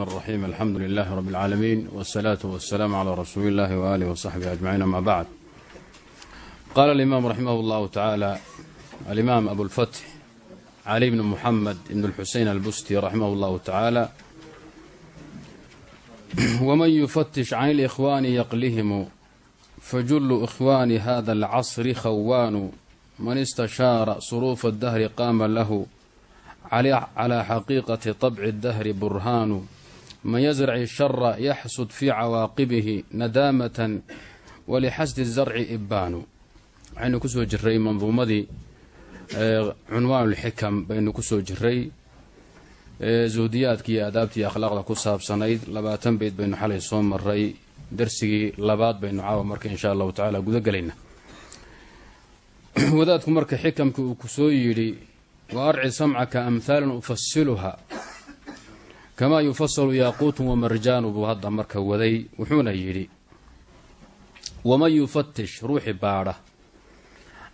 الرحيم الحمد لله رب العالمين والصلاة والسلام على رسول الله وآله وصحبه أجمعين أما بعد قال الإمام رحمه الله تعالى الإمام أبو الفتح علي بن محمد بن الحسين البستي رحمه الله تعالى ومن يفتش عن الإخوان يقلهم فجل إخوان هذا العصر خوان من استشار صروف الدهر قام له على حقيقة طبع الدهر برهان man yasrac shara yaxsud fii cawaaqibihi nadaamatan walixasdi zarci ibbaanu waxaynu ku soo jiray manduumadii cunwaanulxikam baynu ku soo jiray zuhdiyaadkii iyo adaabtii akhlaaqda ku saabsanayd labaatan beyd baynu xalay soo maray darsigii labaad baynu caawa marka insha allahu tacaala gudagalayna wadaadku marka xikamkii uu ku soo yidhi wa arci samcaka amhaalan ufasiluha kamaa yufasalu yaaquutun wamarjaanu buu hadda marka waday wuxuuna yidhi waman yufatish ruuxi baadha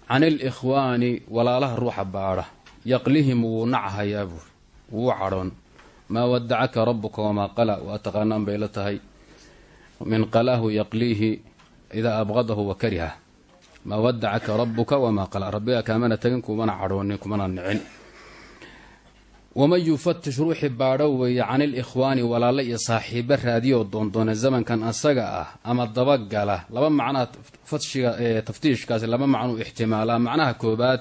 can ilikhwaani walaalaha ruuxa baadha yaqlihim wuu nachayaa buuri wuu cadhoon maa wadacaka rabuka wamaa qala waa taqaanaan bay la tahay min qalaahu yaqliihi idaa abqadahu wa kariha maa wadacaka rabuka wamaa qala rabbiga kaamana tagin kumana cadhoonin kumana nicin waman yufatish ruuxi baadho weeye can ilikhwaani walaalo iyo saaxiibo raadiyoo doondoona zamankan asaga ah ama dabagala laba macnaha fatshiga ee taftiishkaasi laba macnuu ixtimaalaa macnaha koobaad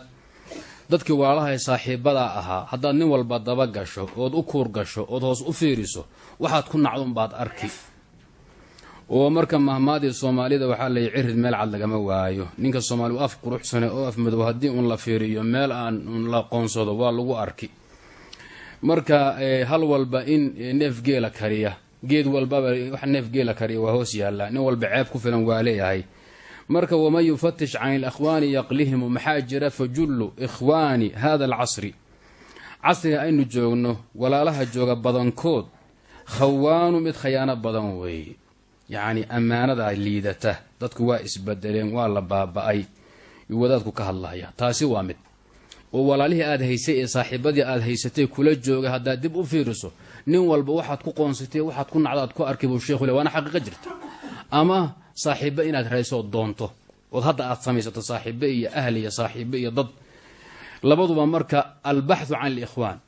dadkii walaalaha ee saaxiibadaa ahaa haddaad nin walba daba gasho ood u kuur gasho ood hoos u fiiriso waxaad ku nacdunbaad arki oo marka mahmaadii soomaalida waxaa lay cirid meel cad lagama waayo ninka soomaali af quruxsane oo af madow haddii uun la fiiriyo meel aan un la qoonsado waa lagu arki marka hal walba in neef geela kariya geed walbaba wax neef geela kariya waa hoos yaallaa nin walba ceeb ku filan waa leeyahay. Marka waman yufatish can ilakhwaani yaqlihimu maxaa jira? Fajullu ikhwaani hada alcasri. Casriga aynu joogno walaalaha jooga badankood khawaanu mid khayaano badan weeye. Yacni ammaanadaa liidata dadku waa isbedeleen waa la baaba-ay. Wadaadku ka hadlaya taasi waa mid oo walaalihii aada haysay ee saaxiibadii aada haysatay kula jooga haddaad dib u fiiriso nin walba waxaad ku qoonsatay waxaad ku nacdo aad ku arkay sheekhu le waana xaqiiqa jirta. Ama saaxiibo inaad rayso doonto ood hadda aad samaysato saaxiibo iyo ahli iyo saaxiibo iyo dad. Labaduba marka albaxthu can alikhwaan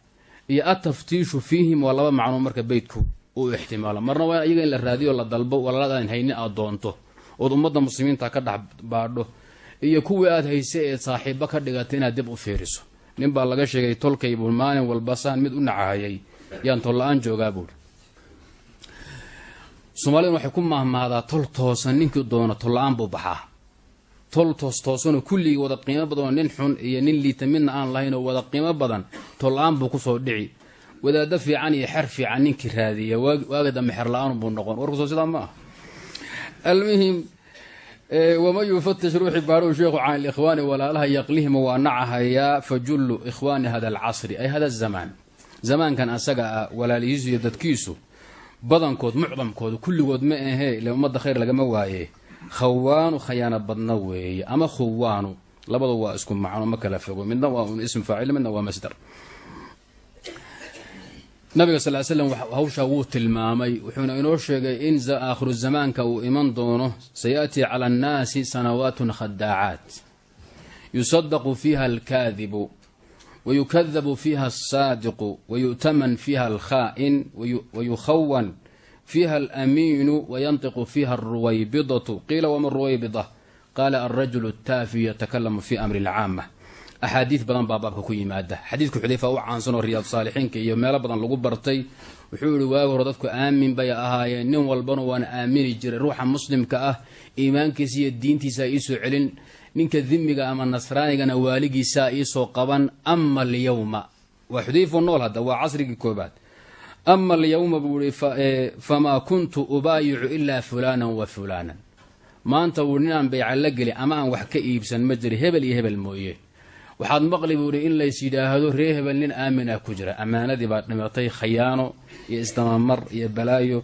iyo ataftiishu fiihim waa laba macnoo marka beydku uu ixtimaalo. Marna waa iyaga in la raadiyo la dalbo walaaladaaan hayni aad doonto ood ummadda muslimiinta ka dhex baadho iyo kuwii aada hayse ee saaxiibo ka dhigatay inaad dib u fiiriso. Nin baa laga sheegay tolkaybuu maalin walba saan mid u nacahayay yaan tolla-aan joogaa buuri soomaaliduna waxay ku mahmahdaa tol toosan ninkii doono tolla-aan buu baxaa. Tol toos kulligii wada qiimo badanoo nin xun iyo nin liita midna aan lahayn oo wada qiimo badan tolla-aan buu ku soo dhici. Wadaado fiican iyo xer fiican ninkii raadiya waaga dambe xerla-aan buu noqon. Warkusoo sidaa ma ah almuhim waman yufatish ruuxi baadhow sheekhu can ilikhwaani walaalaha yaqlihima waa nacahayaa fajullu ikhwaani hada alcasri ay hada zamaan. Zamaankan asaga ah walaalihiisu iyo dadkiisu badankood mucdamkooda kulligood ma ahee ile ummadda khayr lagama waaye. Khawaanu khayaano badna weeye ama khuwaanu labadu waa isku macno ma kala fogo. Midna waa un ism faacil midna waa masdar nabiga sal slm hawshaa wuu tilmaamay wuxuuna inoo sheegay in aakhiru zamaanka uu iman doono sayaatii cala annaasi sanawaatun khadaacaat yusadaqu fiiha alkaadibu wayukadabu fiiha alsaadiqu wayu'taman fiiha alkhaa'in wayukhawan fiiha alamiinu wayantiqu fiiha alruwaybidatu. Qiila wama ruwaybida qaala alrajulu attaafi yatakalamu fii amri alcaama axaadiid badan baa baabka ku yimaada. Xadiidka xudayfa u caansan oo riyaad saalixiinka iyo meelo badan lagu bartay. Wuxuu yihi waagi hore dadku aamin bay ahaayeen. Nin walbana waana aamini jiray. Ruuxa muslimka ah iimaankiisa iyo diintiisa iisoo celin. Ninka dimiga ama nasraanigana waaligiisaa iisoo qaban. Ama alyawma. Waa xudayfa nool hadda waa casrigii koobaad ama alyawma buu ihi famaa kuntu ubaayicu ilaa fulaanan wa fulaanan. Maanta wuu ninaan bayca la geli ama aan wax ka iibsan ma jira hebel iyo hebel mooye waxaad maqli buuhi in lays yidhaahdo ree hebel nin aamina ku jira. Ammaanadii baa dhimatay khayaano iyo isdamamar iyo balaayo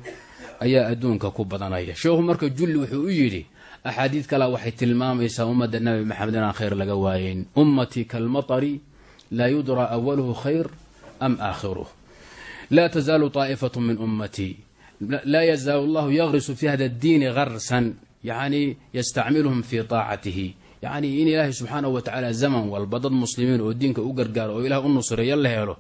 ayaa adduunka ku badanaya. Sheekhu marka julli wuxuu u yidhi axaadiid kala waxay tilmaamaysaa ummadda nabi maxamed inaan khayr laga waayayn ummatii kalmatari laa yudra awaluhu khayr am aakhiruh laa tasaalu taa'ifatu min ummatii laa yazaalu allahu yagrisu fi hada addiini garsan yacni yastacmiluhum fii taacatihi yacni in ilaahay subxaanahu wa tacaala zaman walba dad muslimiin oo diinka u gargaaro oo ilaah u nusreeyo la helo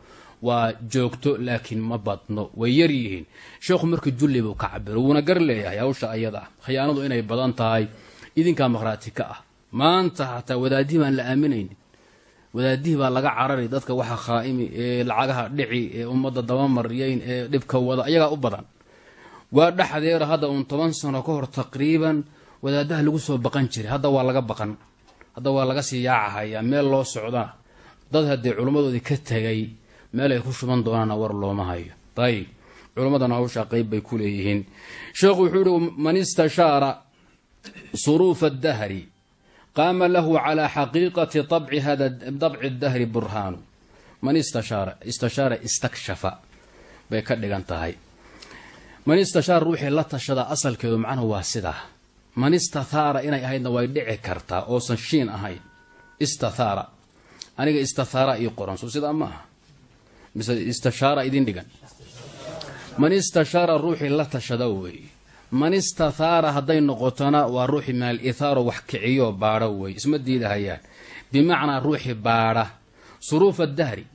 waa joogto laakiin ma badno. Way yar yihiin. Sheekhu marka julli buu ka cabiro wuuna gar leeyahay hawsha ayada. Khiyaanadu inay badan tahay idinkaa maqhraati ka ah. Maanta hataa wadaadihii baan la aaminaynin. Wadaadihii baa laga carari dadka waxa khaa'imi ee lacagaha dhici ee ummadda dabamaryayn ee dhibka wada ayagaa u badan. Waa dhexdeera hadda uun toban sano ka hor taqriiban wadaadaha lagu soo baqan jiray hadda waa laga baqan hadda waa laga sii yaacahayaa meel loo socdaa dad haddee culimmadoodii ka tegay meel ay ku shuban doonaana war looma hayo. Ayib culimmadana hawshaa qeyb bay ku leeyihiin. Sheekhu wuxuu yihi man istashaara suruufa dahri qaama lahu calaa xaqiiqati abci hada dabci dahri burhaanu. Man istashaara istashaara istakshafa bay ka dhigan tahay. Man istashaara ruuxii la tashada asalkeedu macnuhu waa sidaa man istathaara inay ahaydna way dhici kartaa oosan shiin ahayn. Istathaara. Aniga istathaara ii qoran sidaa ma aha mise istashaara idin dhigan. Man istashaara ruuxii la tashada weeye man istathaara hadday noqotona waa ruuxii min al ithaaro wax kiciyo baadho weeye isma diidahayaan. Bimacnaa ruuxii baadha. Suruufa dahri.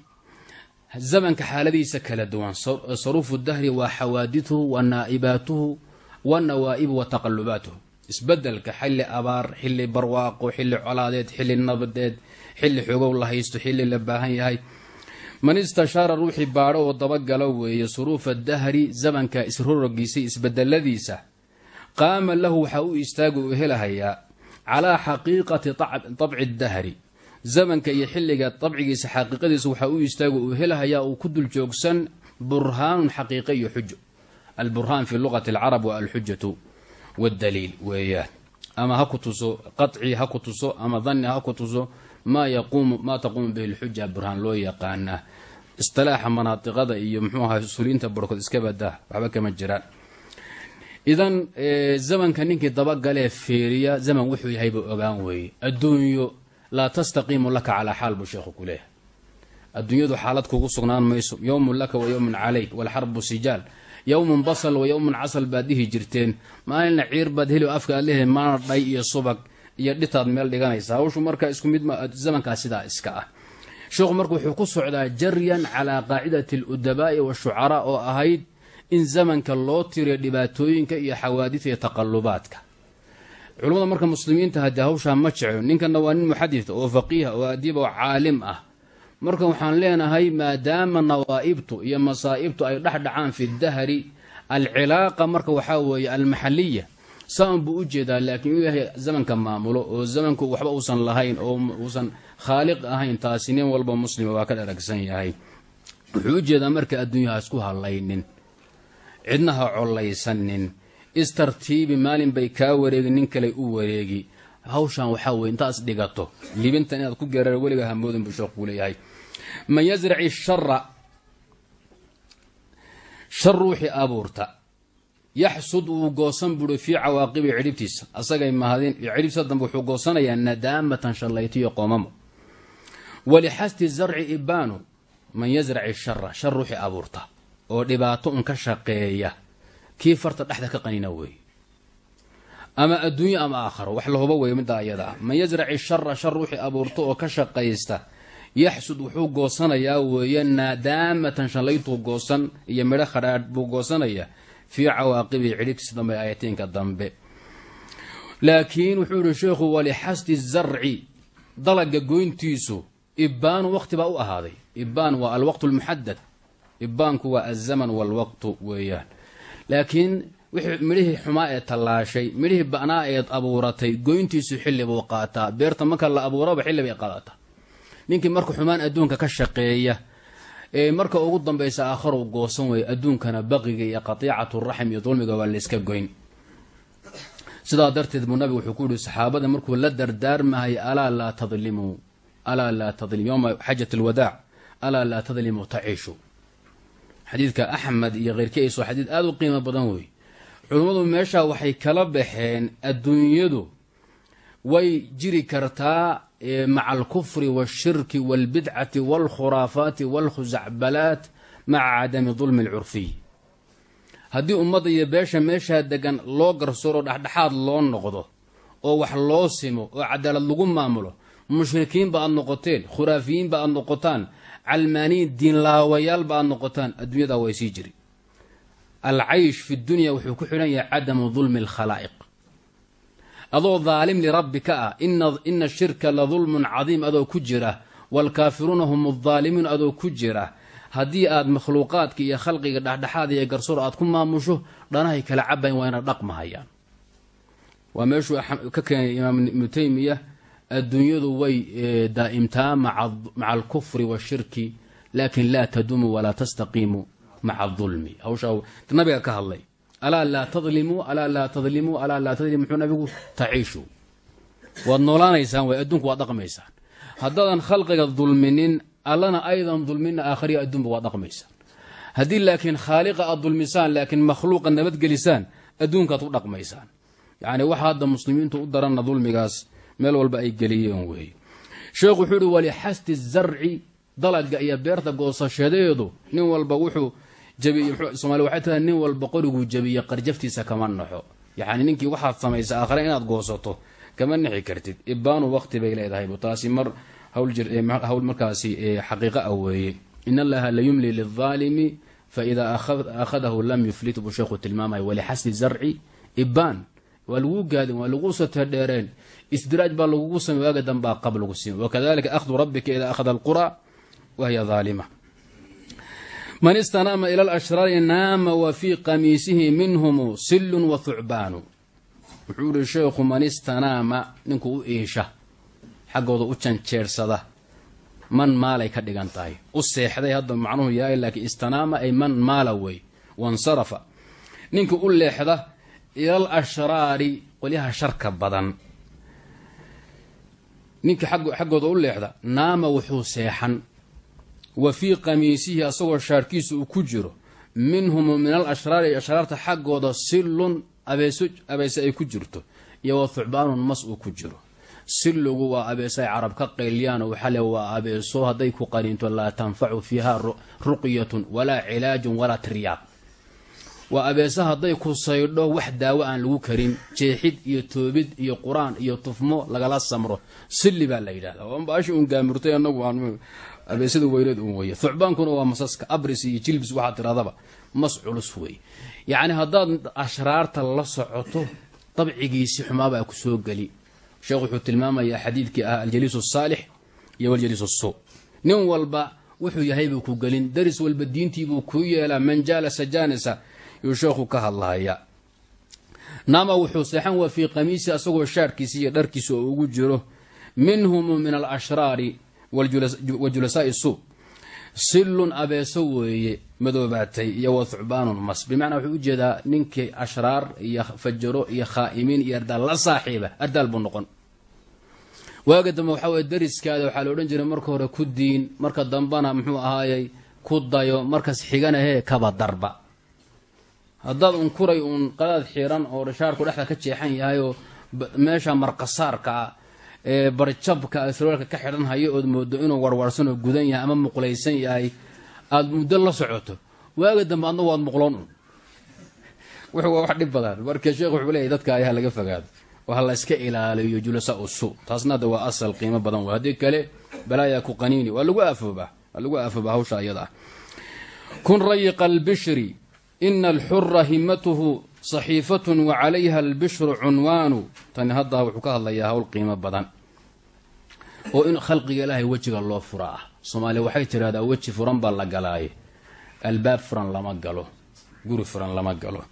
Zamanka xaaladiisa kala duwan. Saruufu dahri waa xawaadituhu wa naa'ibaatuhu wa nawaa'ibu wa taqalubaatuhu isbeddelka xilli abaar xilli barwaaqo xilli colaadeed xilli nabadeed xilli xogow la haysto xilli la baahan yahay. Man istashaara ruuxii baadho oo dabagala weeye suruufa dahri zamanka isrorogiisa isbedeladiisa qaama lahu waxaa u istaaga uu helahayaa calaa xaqiiqati dabci dahri. Zamanka iyo xilliga dabcigiisa xaqiiqadiisa waxaa u istaaga uu helahayaa uu ku dul joogsan burhaanun xaqiiqa iyo xujo. Alburhaan fi luqati alcarab wa alxujatu waddaliil weeyaan ama ha ku tuso qaci ha ku tuso ama danni ha ku tuso maa yaquumu maa taquumu bihi lxuja burhaan loo yaqaanaa istilaaxa manaadiqada iyo muxuu ahaa suliinta barkood iska badaa waxba kama jiraan idan zamanka ninkii dabagalee feeriya zaman wuxuu yahayba ogaan weeye adduunyo laa tastaqiimu laka calaa xaal buu sheekhu ku leeyahay adduunyadu xaalad kugu sugnaan mayso yowmun laka wa yowmun calayk walxarbu sijaal yowmun basal wa yowmun casal baad dhihi jirteen. Maalina ciir baad heli afka aad leedahay maana dhay iyo subag iyo dhitaad meel dhiganaysa. Hawshu marka isku mid zamankaa sidaa iska ah. Sheekhu marka wuxuu ku socdaa jaryan calaa qaacidati aludabaa'i washucaraa oo ahayd in zamanka loo tiriyo dhibaatooyinka iyo xawaadida iyo taqalubaadka culimmada marka muslimiinta haddii hawshaa ma jeclo ninkana waa nin muxadita oo faqiiha oo adiib oo caalim ah marka waxaan leenahay maadaama nawaa'ibtu iyo masaa'ibtu ay dhex dhacaan fi dahri alcilaaqa marka waxaa weeye almaxaliya saan buu u jeedaa laakiin inuu yahay zamanka maamulo oo zamanku waxba uusan lahayn oo uusan khaaliq ahayn taasi nin walba muslima waa ka dharagsan yahay. Wuxuu u jeedaa marka adduunyaha isku hadlaynin cidna ha collaysanin istartiibi maalin bay kaa wareegi nin kale u wareegi. Hawshan waxaa weye intaas dhigato libintan inaad ku geerar weliga hamoodin buu sheekhu leeyahay man yasraci shara shar ruuxii abuurta yaxsud wuu goosan buuri fii cawaaqibi cidhibtiisa asagay mahadin cidhibtiisa dambe wuxuu goosanayaa nadaamatan shallaytiyo qoomamo. Walixasti zarci ibaanu man yasraci shara shar ruuxii abuurta oo dhibaato un ka shaqeeya. Kii farta dhexda ka qanina weeye ama adduunyo ama aakharo wax lahuba weeye middaa ayada. Ah man yasraci shara shar ruuxii abuurta oo ka shaqaysta yaxsud wuxuu goosanayaa weeye naadaamatan shallaytuu goosan iyo midho khadhaadh buu goosanayaa fii cawaaqibihi cidhibtiisa dambe ayatiinka dambe. Laakiin wuxuu yihi sheekhu walixasti zarci dalaga goyntiisu ibbaanu waqti baa u ahaaday. Ibbaan waa alwaqtu lmuxadad ibbaanku waa alzaman walwaqtu weeyaan laakiin wixii midhihii xumaa ee tallaashay midhihii ba'naa eed abuuratay goyntiisu xilli buu qaataa. Beerta marka la abuuraba xilli bay qaadataa ninkii marka xumaan adduunka ka shaqeeya ee marka ugu dambaysa aakharow goosan weeye adduunkana baqiga iyo qatiicatu raxm iyo dulmiga waa layska goyn. Sidaa darteed buu nabigu wuxuu ku yihi saxaabada markuu la dardaarmahay alaa laa tadlimuu alaa laa tadlim yowma xajat alwadaac alaa laa tadlimuu taciishu. Xadiidka axmed iyo keyrkiis waa xadiid aada u qiimo badan weeye culummadu meeshaa waxay kala baxeen adduunyadu way jiri kartaa maca alkufri waalshirki waalbidcati waalkhuraafaati waalkhusacbalaat maca cadami dulmi alcurfiy. Haddii ummadda iyo beesha meeshaa degan loo garsooro dhexdhexaad loo noqdo oo wax loo simo oo cadaalad lagu maamulo mushrikiinba aad noqoteen khuraafiyiinba aad noqotaan calmaaniyin diinlaawayaal aad noqotaan adduunyadaa way sii jiri. Alcaysh fi dunya wuxuu ku xidhan yahay cadamu dulmi alkhalaa'iq adoo daalim lirabbika ah ina shirka la dulmun cadiim adoo ku jira waalkaafiruuna hum adaalimiin adoo ku jira. Haddii aad makhluuqaadka iyo khalqiga dhexdhexaad iyo garsoor aad ku maamusho dhanahay kala cabayn waa ina dhaqmahayaan. Waa meeshuu ka keenay imaam ibnu teymiya adduunyadu way daa'imtaa maca alkufri washirki laakin laa taduumu walaa tastaqiimu maca adulmi hawshaa nabiga ka hadlay alaa laa tadlimuu alaa laa tadlimuu alaa laa tadlimu muxuu nabigu taciishu. Waad noolaanaysaan way adduunku waad dhaqmaysaan. Haddaadan khalqiga dulminin allana aydan dulmina aakhariya adduunba waad dhaqmaysaan. Haddii laakiin khaaliqa aad dulmisaan laakiin makhluuqa nabadgelisaan adduunkaad ku dhaqmaysaan. Yacni waxa hadda muslimiintu u daranna dulmigaas meel walba ay geliyeen weeye sheekhu wuxuu uhi walixasti zarci dalaga iyo beerta nin walba wuxuu jabisomaali waxay tahay nin walba qoriguu jabiye qarjaftiisa kama naxo. Yacni ninkii waxaad samaysa aakhare inaad goosato kama nixi kartid. Ibaanu waqti bay leedahay taasi mar hawl markaasi xaqiiqa ah weeye. In allaha la yumli lilaalimi faidaa akhadahu lam yuflit buu sheekhu tilmaamaya walixasti zarci ibaan waa laguu gaadin waa laguu sotodheereen isdiraaj baa lagugu samey waaga dambaa qab lagu siin wakadalika ahdu rabbika idaa akhada alqura wahiya aalima man istanaama ila alashraari naama wa fii qamiisihi sillun wa thucbaanu wuxuu ihi sheekhu man istanaama ninkuu u iisha xaggooda u janjeersada man maalay ka dhigan tahay. U seexday hadda macnuhu yahay laakiin istanaama ay man maala wey wansarafa. Ninkii u leexda ilal ashraari qolyaha sharka badan. Ninkii xaggooda u leexda naama wuxuu seexan wa fii qamiisihi asagoo shaarkiisa uu ku jiro. Minhum min al ashraari ashraarta xaggooda abeeso abeese ay ku jirto iyo wa thucbaanun mas uu ku jiro. Sillugu waa abeeso ay carab ka qayliyaan oo waxaa le waa abeeso hadday ku qaniinto laa tanfacu fiiha ruqyatun walaa cilaajun walaa tiryaaq waa abeese hadday ku saydho wax daawo aan lagu karin jeexid iyo toobid iyo qur'aan iyo tufmo lagala samro. Silli baa la yidhahdaa baashi uun gaamurtay anagu aan abeesada weyneed uun weye thucbaankuna waa masaska abris iyo jilbis waxaa tiradaba mas culus wey yacni haddaad ashraarta la socoto dabcigiisi xumaabaa ku soo geli. Sheekh wuxuu tilmaamayaa xadiidkii ah aljaliis asaalix iyo waljaliis asuu nin walba wuxuu yahay buu ku gelin daris walba diintiibuu kuu yeelaa man jaalasa jaanisa yuu sheekhu ka hadlahaya naama wuxuu seexan waa fii qamiisi asagoo shaarkiisi iyo dharkiisa oo ugu jiro. Minhum min alashraari wa julasaai suu sillun abeeso weeye madoobaatay iyo wa thucbaanun mas. Bimacnaa wuxuu u jeedaa ninkii ashraar iyo fajaro iyo khaa'imiin iyo ardaal la saaxiiba ardaal buu noqon. Waaga dambe waxaa weye dariskaada waxaa la odhan jiray marka hore ku diin marka dambena muxuu ahaayey ku dayo markas xiganahee kaba darba. Haddaad un kuray uun qadaad xiran oo rishaarku dhexda ka jeexan yahay oo meesha marqasaarka ah barjabka sarwaalka ka xidhan hayo ood moodo inuu warwarsan oo gudan yahay ama muqlaysan yahay aada muddo la socoto. Waaga dambe adna waad muqloon un. Waa wax dhib badan. Marka sheekh wuxuu leeyahy dadka ayaha laga fogaado. Ha la iska ilaaliyo julasa usu. Taasna hadda waa asal qiimo badan. Wey haddii kale balaayaa ku qaniini. Waa lagu aafoobaa waa lagu aafoobaa hawsha ayada ah. Kun rayiqa albishri ina alxura himatuhu saxiifatun wa calayha albishru cunwaanu. Tani hadda wuxuu ka hadlayaa hawl qiimo badan. Oo in khalqiga ilaahay wejiga loo fura ah soomaaliya waxay tidhahdaa weji furan baa la galaaye. Albaab furan lama galo. Guri furan lama galo.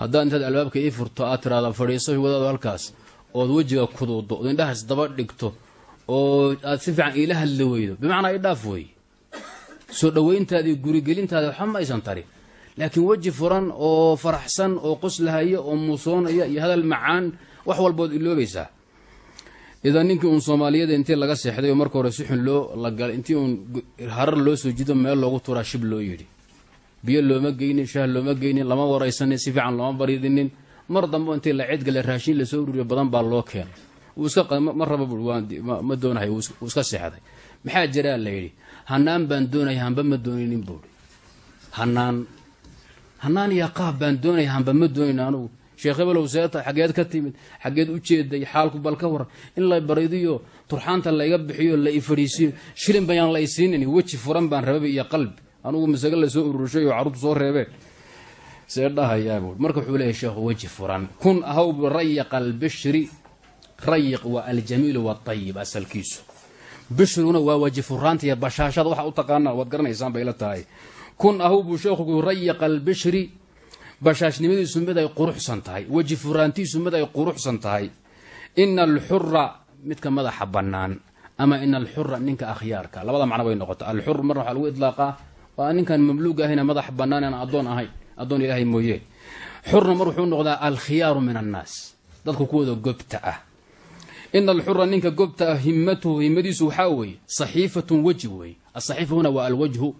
Haddaad intaad albaabka ii furto aad tidhahda fadhiiso wadaado halkaas. Ood wejiga kuduudo ood indhahaas daba dhigto oo aad si fiican iila hadli weydo. Bimacnaa idhaaf wey soo dhoweyntaadii gurigelintaada waxba ma aysan tarin laakiin weji furan oo faraxsan oo qoslahaya oo muusoonaya iyo hadal macaan wax walbood iloobaysaa idan ninkii uun soomaaliyada intii laga seexday oo marka hore si xun loo lagalay intii uun harar loo soo jido meel loogu turaa shib loo yidhi. Biyo looma geynin shaah looma geynin lama waraysanin si fiican looma baridinin. Mar dambe intii la cidgale raashin la soo ururiyo badan baa loo keenay wuu iska ma raba ma doonahay wuu iska seexday. Maxaa jiraa la yidhi hanaan baan doonaya hanba ma dooninin buui hanaan hanaan iyo qaab baan doonaya hanba ma doonayna anugu. Sheekh hebelow seeta xaggeed ka timid xaggeed u jeeday xaalku bal ka waran. In la baridiyo turxaanta layga bixiyo la ifadhiisiyo shilin bayaan la isiinin weji furan baan rababa iyo qalbi. Anugu masaga la soo ururshay oo carruurtu soo reebeen. See dhahayaabuu marka wuxuu leeyahy sheekhu weji furan. Kun ahawbu rayiqa albishri rayiq waa aljamiilu waayib asalkiisu. Bishriguna waa weji furaanta iyo bashaashada waxa u taqaanaa waad garanaysaan bay la tahay kun ahawbuu sheekhu rayiqa albishri bashaashnimadiisu mid ay quruxsan tahay weji furaantiisu mid ay quruxsan tahay. Ina alxura midka madaxa bannaan ama ina alxura ninka akhyaarka. Labada macno bay noqota alxur marna waxaa lagu idlaaqaa waa ninkan mamluug ahayna madax bannaan aan addoon ahayn addoon ilaahay mooye. Xurna mar wuxuu noqdaa alkhiyaaru min annaas dadka kuwooda gobta ah. Ina alxura ninka gobta ah himmatuhu himmadiisu waxaa weeye saxiifatun weji weeye. Asaxiifa huna waa alwajhu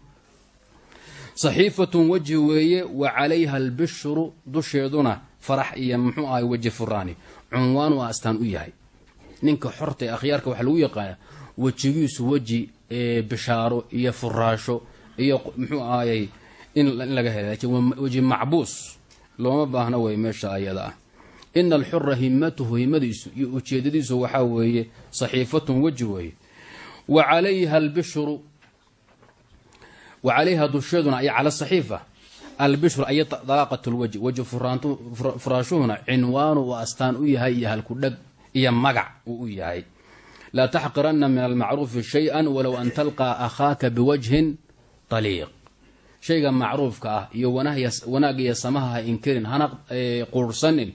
saxiifatun wejhi weeye wa calayha albishru dusheeduna farax iyo muxuu ahay weji furaani cunwaan waa astaan u yahay. Ninka xorta ee akhyaarka waxaa lagu yaqaana wejigiisu weji bishaaro iyo furaasho iyo muxuu ahayy in laga hagaajiy weji macbuus. Looma baahna wey meesha ayada ah. Ina alxura himmatuhu himmadiisu iyo ujeedadiisu waxaa weeye saxiifatun weji weeye. Wa calayha albishru wa calayha dusheeduna ay cala saxiifa. Albishru ay dalaaqat lwajhi weji furaashuhuna cinwaanu uu astaan u yahay iyo halkudheg iyo magac uu u yahay. Laa taxqiranna min almacruufi shay-an walow an talqaa akhaaka biwajhin taliiq. Shayga macruufka ah iyo wanaag iyo samaha ha inkirin hana quursanin.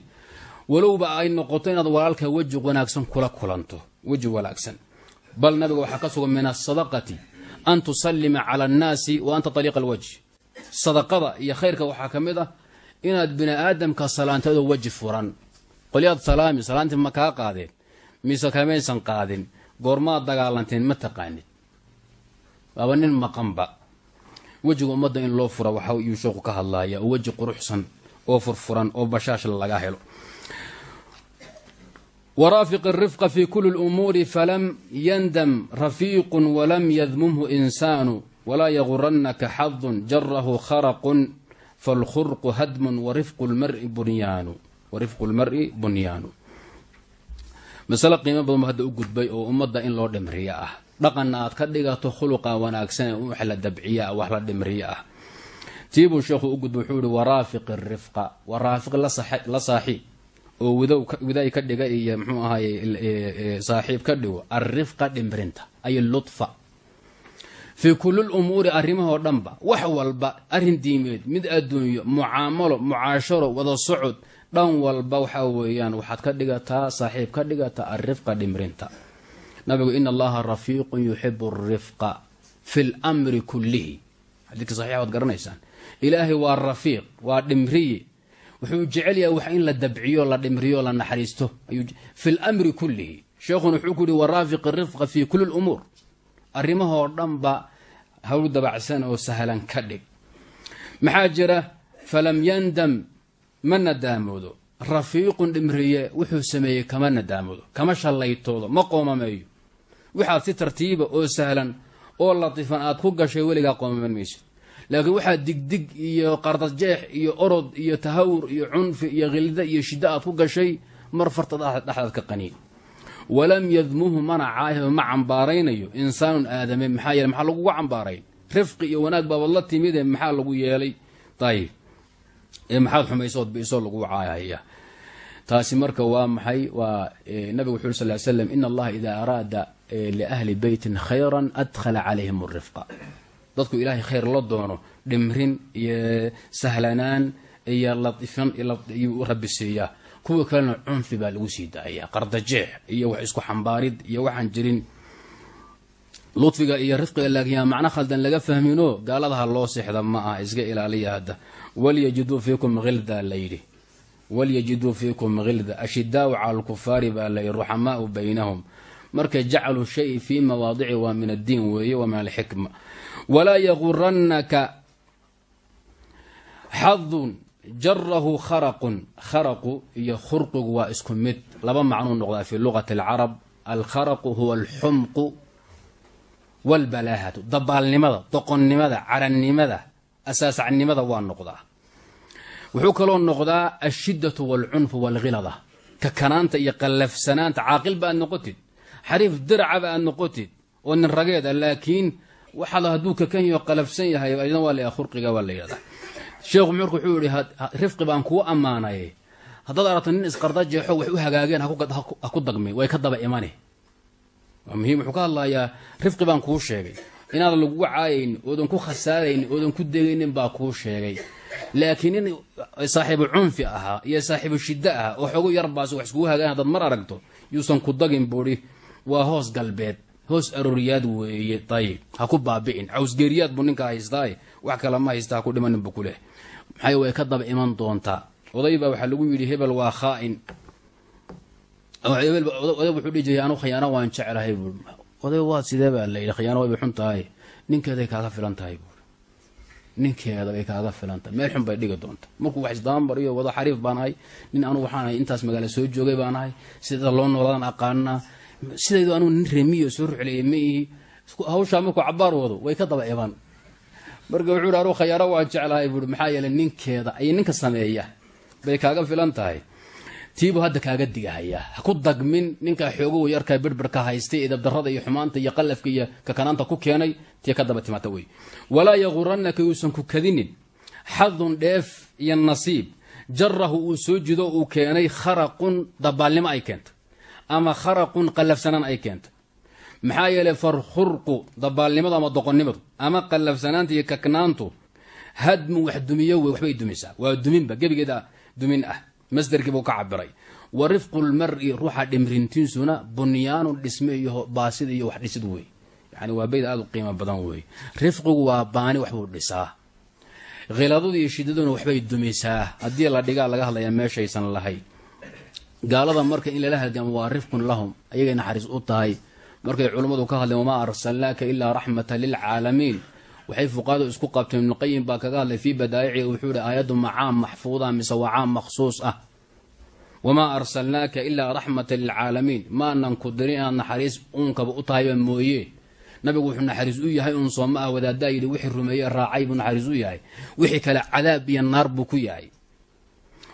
Walowba ay noqoto inaad walaalka weji wanaagsan kula kulanto. Weji wanaagsan. Bal nabiga waxaa ka min asadaqati an tusalima cala annaasi wa anta aliiqa alwajh sadaqada iyo khayrka waxaa ka mid ah inaad bini aadamka salaantadoo weji furan. Qolyaad salaami salaantii ma kaa qaadeen mise kamaysan qaadin goormaad dagaalanteen ma taqaanid. Waaba nin maqanba. Wejiga ummadda in loo fura waxa yuu ka hadlaya oo weji quruxsan oo furfuran oo bashaashla laga helo waraafiq arifqa fii kuli lumuuri falam yandam rafiiqun walam yadmumhu insaanu walaa yaguranaka xadun jarahu kharaqun falkhurqu hadmun warifqu lmari bunyaanu warifqu lmari bunyaanu masale qiimo badan ba hadda u gudbay oo ummadda in loo dhimriyo ah dhaqanna aad ka dhigato khuluqa wanaagsan ee wax la dabciya wax la dhimriyo ah tiibuu sheekhu u gudbay wuxuu ihi waraafiq arifqa waraafiq la saaxiib oo widaay ka dhiga iyo mxuu ahaye saaxiib ka dhigo alrifqa dhimrinta ay lutfa. Fii kulli lumuuri arrimahoo dhanba wax walba arrin diimeed mid adduunyo mucaamalo mucaasharo wada socod dhan walba waxaa weeyaan waxaad ka dhigataa saaxiib ka dhigataa alrifqa dhimrinta nabigu in allaha rafiiqun yuxibu alrifqa fi lmri kullihi xadiidka saxiixa waad garanaysaan. Ilaahay waa rafiiq waa dhimriye wuxuu jecel yahay wax in la dabciyo la dhimriyo la naxariisto. Fi lmri kullihi. Sheekhuna wuxuu ku yihi waraafiq rifqa fi kulli lumuur arrimahoo dhanba hawl dabacsan oo sahlan ka dhig. Maxaa jira? Falam yandam ma nadaamoodo rafiiqun dhimriye wuxuu sameeyey kama nadaamoodo kama shallaytoodo ma qoomameeyo. Waxaad si tartiiba oo sahlan oo latifan aad ku gashay weligaa qoomaman maysid laakiin waxaa digdig iyo qardajeex iyo orod iyo tahawur iyo cunfi iyo khilda iyo shidda aad ku gashay mar farta dhexdaad ka qaniin. Walam yadmuhu mana caahiba ma cambaaraynayo insaanun aadame maxaa yeele maxaa lagugu cambaarayn rifqi iyo wanaag baabad la timide maxaa lagu yeelay? Ayib ee maxaad xumaysood biisoo lagu caayaya taasi marka waa maxay? Waa nabigu wuxu sal ly slam in allaha idaa araada liahli beytin khayran adkhala calayhim alrifqa dadku ilaahay khayr la doono dhimrin iyo sahlanaan iyo latifan iyuu rabbi siiyaa kuwa kalena cunfi baa lagu sii daaya qardajeex iyo wax isku xambaarid iyo waxaan jirin. Ludfiga iyo rifqiga laakiin macno khaldan laga fahmino gaaladaha loo seexda ma aha iska ilaaliya hadda. Walyajiduu fiikum hilda layidhi walyajiduu fiikum hilda ashidaau cala alkufaari baa layidhi ruxamaau baynahum. Marka jacaluu shay fii mawaadici waa min addiin weeye waa min alxikma walaa yagurannaka xadun jarahu kharaqun. Kharaqu iyo khurqigu waa isku mid. Laba macnuu noqdaa fii luqati alcarab. Alkharaqu huwa alxumqu walbalaahatu. Dabaalnimada doqonnimada carannimada asaasacnimada waa noqdaa. Wuxuu kaloo noqdaa ashiddatu waalcunfu waalghilada kakanaanta iyo qallafsanaanta. Caaqilba aad noqotid. Xariif diracaba aad noqotid. Oo nin rageeda laakiin waxaad hadduu kakan yaho qalafsan yahay aydan waa la khurqiga waa la yidhahdaa. Sheekhu wuxuu yihi rifqi baan kuu ammaanay haddaad aragto nin isqarda jeexo wax u hagaageen ha ku dagmi way ka daba imani. Muhiim wuxuu ka hadlayaa rifqi baan kuu sheegay. Inaadan laguga caayayn oodan ku khasaarayn oodan ku degaynin baa kuu sheegay. Laakiin nin saaxiibu cunfi ahaa iyo saaxiibu shiddo ah oo xoogu yarbaas wax iskugu hagaan haddaad mar aragto yuusan ku dagin buuhi waa hoos galbeed hoos arooriyaad weeye ayib ha ku baabi'in cawsgeeriyaad buu ninkaa haystaaye wax kale ma haysta ha ku dhimanin buu ku leh. Maxay way ka daba iman doontaa oday waxaa lagu yidhi hebel waa khaa'in. Oday wuxuu dhihi jiray anu khiyaano waan jeclahay. Buu oday waad sidee baa la yidhi? Khiyaano way bay xun tahay. Ninkeeday kaaga filan tahay buui ninkeeda bay kaaga filan tahay. Meel xun bay dhigi doonta. Markuu wax isdaanbariyo wado xariif baan ahay nin anugu waxaan intaas magaala soo joogay baan ahay. Sida loo nooladan aqaanaa sidaydu anugu nin reemiyo soo ruxleeyay ma hawshaa markuu cabaar wado way ka daba iman marka wuxuu hi anugu khayaano waan jeclahay buui maxaa yeeley ninkeeda ay ninka sameeya bay kaaga filan tahay. Tiibuu hadda kaaga digahayaa. Ha ku dagmin ninkaa xoogo way arkaa berberka haystay ee iyo xumaanta iyo qalafka iyo kakanaanta ku keenay tii ka daba timaata wey. Walaa yaquranaka yuusan ku kadinin. Xadun dheef iyo nasiib. Jarahu uu soo jido uu keenay kharaqun dabaalnimo ay keentay ama kharaqun qallafsanaan ay keentay maxaa yeeley farkhurqu dabaalnimadu ama doqonnimadu ama qallafsanaanta iyo kaknaantu hadmu wax dumiyo wey waxbay dumisaa. Waa duminba gebigeeda dumin ah. Masderkii buu ka cabiray wa rifqu lmari ruuxa dhimrintiisuna bunyaanun dhisme iyo baasid iyo wax dhisid wey. Yani waa bayd aada u qiimo badan wey. Rifqigu waa baani waxbuu dhisaa. Khiladadu iyo shidaduna waxbay dumisaa. Haddii la dhigaa laga hadlayaa meeshaysan lahayn gaalada marka in lala halgamo waa rifqun lahum ayagay naxariis u tahay. Markay culummadu ka hadleen wamaa arsalnaaka ilaa raxmata lilcaalamiin waxay fuqaadu isku qabteen ibnuqayim baa kaga hadlay fii badaa'ici wuxuu ihi aayaddu macaam maxfuuda mise waa caam makhsuus ah. Wamaa arsalnaaka ilaa raxmata lilcaalamiin maanan ku dirin inaad naxariis uunkaba u tahayba mooye. Nabigu wuxuu naxariis u yahay uun sooma ah wadaadaa yidhi wixii rumeeye raacay buu naxariis u yahay. Wixii kale cadaab iyo naar buu ku yahay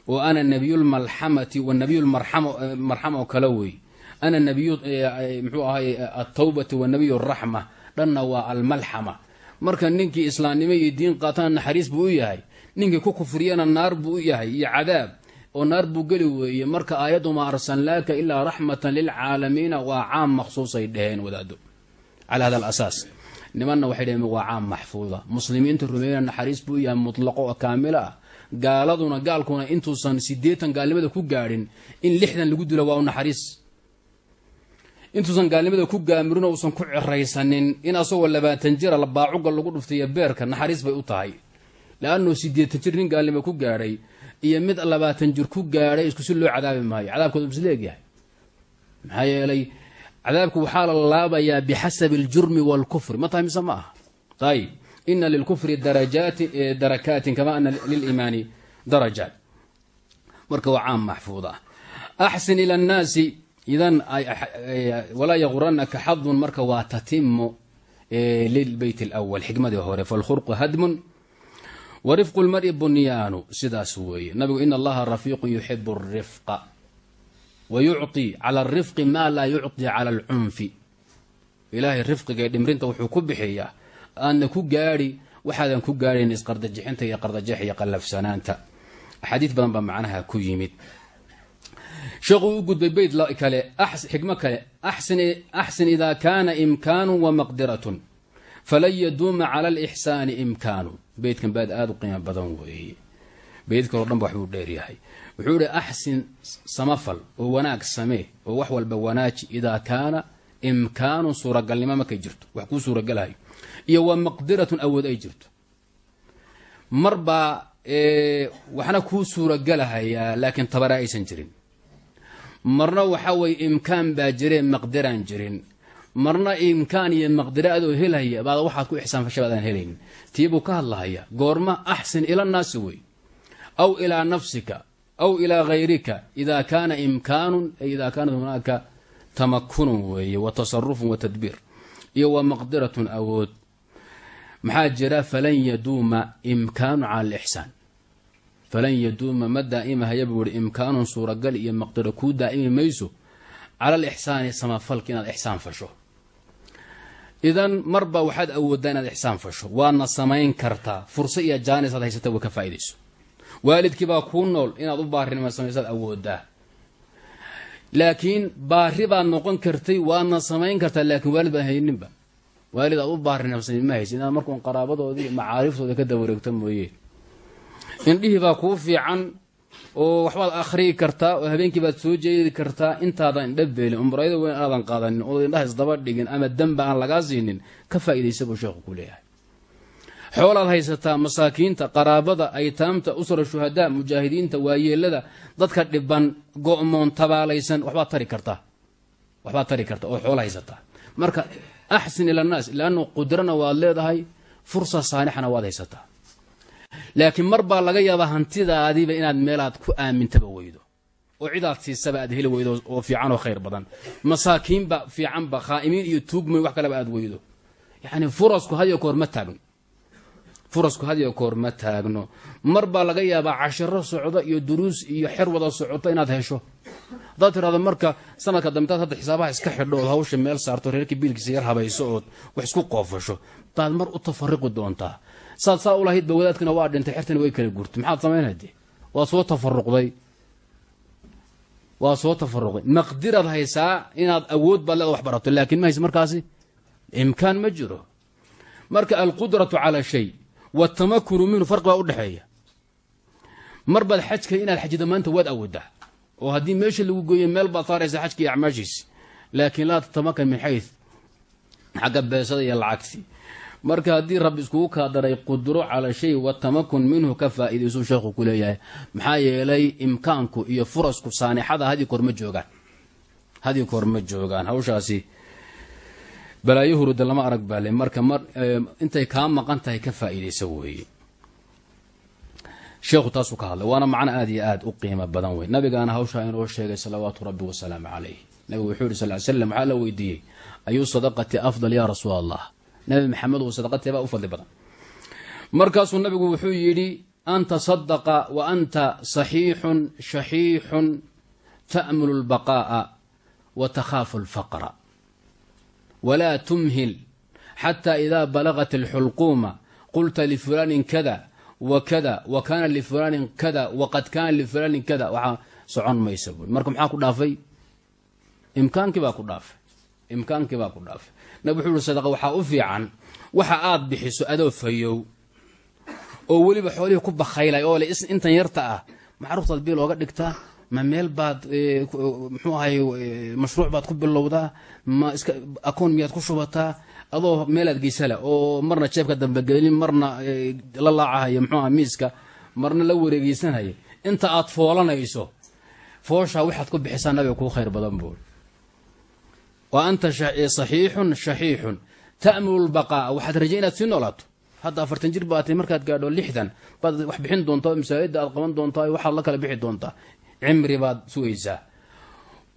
oo ana nabiyulmalxamati wa nabiyulmarxama oo kale wey. Ana nabiyu muxuu ahay altawbati wa nabiyu raxma dhanna waa almalxama. Marka ninkii islaamnimo iyo diin qaatana naxariis buu u yahay ninkii ku kufriyana naar buu u yahay iyo cadaab oo naar buu geli weeye marka aayaddu maa arsalnaaka ilaa raxmatan lilcaalamiina waa caam makhsuusay dheheen wadaado calaa hada alasaas nimanna waxay dheheen waa caam maxfuuda. Muslimiinta rumeeyana naxariis buu yahay mutlaqo oo kaamilo ah gaaladuna gaalkuna intuusan sideetan gaalnimada ku gaadhin in lixdan lagu dilo waa u naxariis. Intuusan gaalnimada ku gaamirin uusan ku ciraysanin in asagoo labaatan jira baacuga lagu dhuftaiyo beerka naxariis bay u tahay. Leannu sideetan jir nin gaalnimo ku gaadhay iyo mid labaatan jir ku gaadhay isku si loo cadaabi maayo. Cadaabkooda misleegyahay maxaa yeelay cadaabku waxaa la laabayaa bixasabi aljurmi waalkufri ma tahay mise ma aha? Ayib ina lilkufri darajaatin darakaatin kama ana liliimaani darajaat marka waa caam maxfuud ah axsin ila annaasi idan walaa yaquranaka xadun marka waa tatimu lilbeyt اlأwl xikmadii hore falkhurqu hadmun warifqu lmari bunyaanu sidaas weeye nabigu in allaha rafiiqu yuxibu الrifqa wayucطi cala الrifqi ma laa yucطi cala اlcunfi ilaahay rifqiga ee dhimrinta wuxuu ku bixiyaa aadna ku gaadhi waxaadan ku gaadhayn isqardajixinta iyo qardajeex iyo qallafsanaanta. Axaadiid badan baa macnaha ku yimid. Sheekhu u gudbay beyt kale xikmo kale axsin ida kaana imkaanu wamaqdiratun falan yaduuma cala alixsaani imkaanu beytkan baad aada u qiimo badan weeye. Beyt kaloo dhan ba waxbuu dheeryahay wuxuu ihi axsin samafal oo wanaag samee oo wax walba wanaaji idaa kaana imkaanun suuragalnimo markay jirto. Wax kuu suuragalayo iyo wa maqdiratun awood ay jirto. Mar baa waxna kuu suuragalahayaa laakiin tabara aysan jirin. Marna waxa weye imkaan baa jireen maqdiraan jirin. Marna imkaan iyo maqdira adoo helaya baad waxaad ku ixsaanfasha adaan helaynin tiibuu ka hadlahaya goorma axsin ila naasi wey aw ilaa nafsika aw ilaa hayrika idaa kaana imkaanun ay idaa kaanat hunaaka tamakunun weeye wa tasarufun wa tadbiir iyo wa maqdiratun awood. Maxaa jira falan yaduuma imkaanu cala alixsaan. Falan yaduuma ma daa'imahaya buu yihi imkaanun suuragal iyo maqdiro kuu daa'imi mayso cala alixsaani samafalka inaad ixsaan fasho. Idan marba waxaad awooddaa inaad ixsaan fasho. Waadna samayn kartaa. Fursa iyo jaanis aad haysata wa ka faa'idayso waalidkii baa kuu nool. Inaad u baarinima samaysaad awooddaa laakiin baari baad noqon kartay waadna samayn kartaa laakiin waalid baan hayninba. Waalid aad u baarinimsama ma haysid inaad markuun qaraabadoodii macaariftooda ka dawareegta mooye. Indhihii baa kuu fiican oo waxbaad akhriyi kartaa oo habeenkii baad soo jeedi kartaa intaadan indha beelin. Umrayada weyn aadan qaadanin oo indhaha isdaba dhigin ama damba aan lagaa siinin ka faa'iidaysa buu sheekhu ku leeyahay xoolaad haysataa masaakiinta qaraabada aytaamta usra shuhadaa mujaahidiinta waayeelada dadka dhiban go'moon tabaalaysan waxbaad tari kartaa waxbaad tari kartaa oo xoola haysataa marka axsin ila leannu qudrana waad leedahay fursa saanixana waad haysataa laakiin mar baa laga yaabaa hantidaadiiba inaad meelaad ku aamintaba weydo. Oo cidaad siisaba aad heli weydo oo fiican oo khayr badan. Masaakiinba fiicanba khaa'imiin iyo tuugmoy wax kaleba aad weydo. Yacni furasku hadiyo koor ma taagno furasku hadiyo koor ma taagno. Mar baa laga yaabaa cashiro socda iyo duruus iyo xer wada socota inaad hesho. Haddaad tirahdo marka sanadka dambetaad hadda xisaabaha iska xidho ood hawsha meel saarto reerkii biilkiisa yar habayso ood wax isku qoofasho. Baad mar u tafariqi doontaa. Saad saa u lahaydba wadaadkina waa dhintay xertana way kala gurtay. Maxaad samaynade waa soo tafaruqday waa soo tafaruqday maqdiraad haysaa inaad awood baad leeda wax barato laakiin ma haysa markaasi? Imkaan ma jiro. Marka alqudratu cala shay watamakunu minhu farqi baa mar baad xajka inaad xajido maanta waad awoodaa oo haddii meesha lagu gooyo meel baad saaraysa xajka iyo acmaashiisi laakiin laa tatamakan min xayd xagga beesada iyo lacagti. Marka haddii rabbi iskugu kaadaray qudro cala shay watamakun minhu ka faa'iidaysuu sheekhu ku leeyahay. Maxaa yeelay imkaanku iyo furasku saanixada haddii koor ma joogaan. Hadii koor ma joogaan. Hawshaasi balaayo huruda lama arag baale marka mar intay kaa maqan tahay ka faa'iidaysa weeye. Sheekhu taasuu ka hadlay waana macno aada iyo aada u qiimo badan wey nabigaana hawshaa inoo sheegay salawaatu rabbi wasalaamu calayh nabigu wuxuu yihi sal slam waxaa la weydiiyey? Ayuu sadaqati afdal yaa rasuul allah nabi maxamed uu sadaqatee baa u fadli badan. Markaasuu nabigu wuxuu yidhi anta sadaqa wa anta saxiixun shaxiixun ta'mulu lbaqaa'a wa takhaafu alfaqra walaa tumhil xataa idaa balagat alxulquuma qulta lifulaanin kada wa kada wa kaana lifulaanin kada waqad kaana lifulaanin kada. Waxaa socon maysa buui marka maxaa ku dhaafay? Imkaankii baa ku dhaafay. Imkaankii baa ku dhaafay. Nabig wuxuu yihi sadaqa waxaa u fiican waxa aad bixiso adoo fayow oo weliba xoolihii ku bakhaylay oo le intan yarta ah macruuftaad bil ooga dhigtaa ma meel baad muxuu ahay mashruuc baad ku bilowdaa ma iska akoon miyaad ku shubataa adoo meelaad geysala oo marna jeebka dambegelin marna la laacahaya muxuu aha miiska marna la wareegeysanaya. Inta aad foolanayso fooshaa waxaad ku bixisaa nabiga kuu khayr badan buui wa anta saxiixun shaxiixun ta'mulu lbaqaa'a waxaad rajay inaad sii noolaato. Hadda afartan jir baatay markaad gaadho lixdan baad wax bixin doontaa masaajida aad qaban doontaa waxaad la kala bixi doontaa cimri baad sugaysaa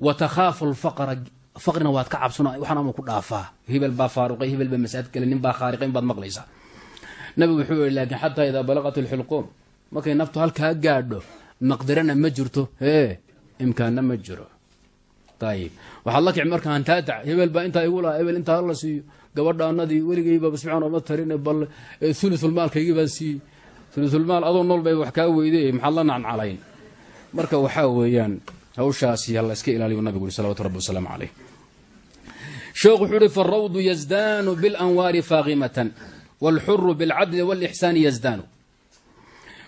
wa takhaafu lfaqra faqrina waad ka cabsana waxaan ku dhaafaa. Hebel baa faaruqay hebel baa masaajid kale nin baa khaariqayn baad maqlaysaa. Nabigu wuxuu yihi laakiin xataa idaa balaqat alxulquum markay naftu halkaa gaadho maqdirana ma jirto. Hee imkaanna ma jiro. Ayib waxaad la kici marka hantaatac hebel baa intaa igu lahaa hebel intaa la siiyo. Gabadhaanadii weligeyba basfican ooma tarin bal ulusulmaalkaygii baan siiyey. Ulusulmaal adoo nool wax kaa weyde maxaad la nancalayn marka waxaa weeyaan hawshaasi ha la iska ilaaliyo nabigu uri salawatu rabbi wasalaamu caleyh sheekhu wuxuu ihi farawdu yasdaanu bilanwaari faaqimatan walxuru bilcadli walixsaani yasdaanu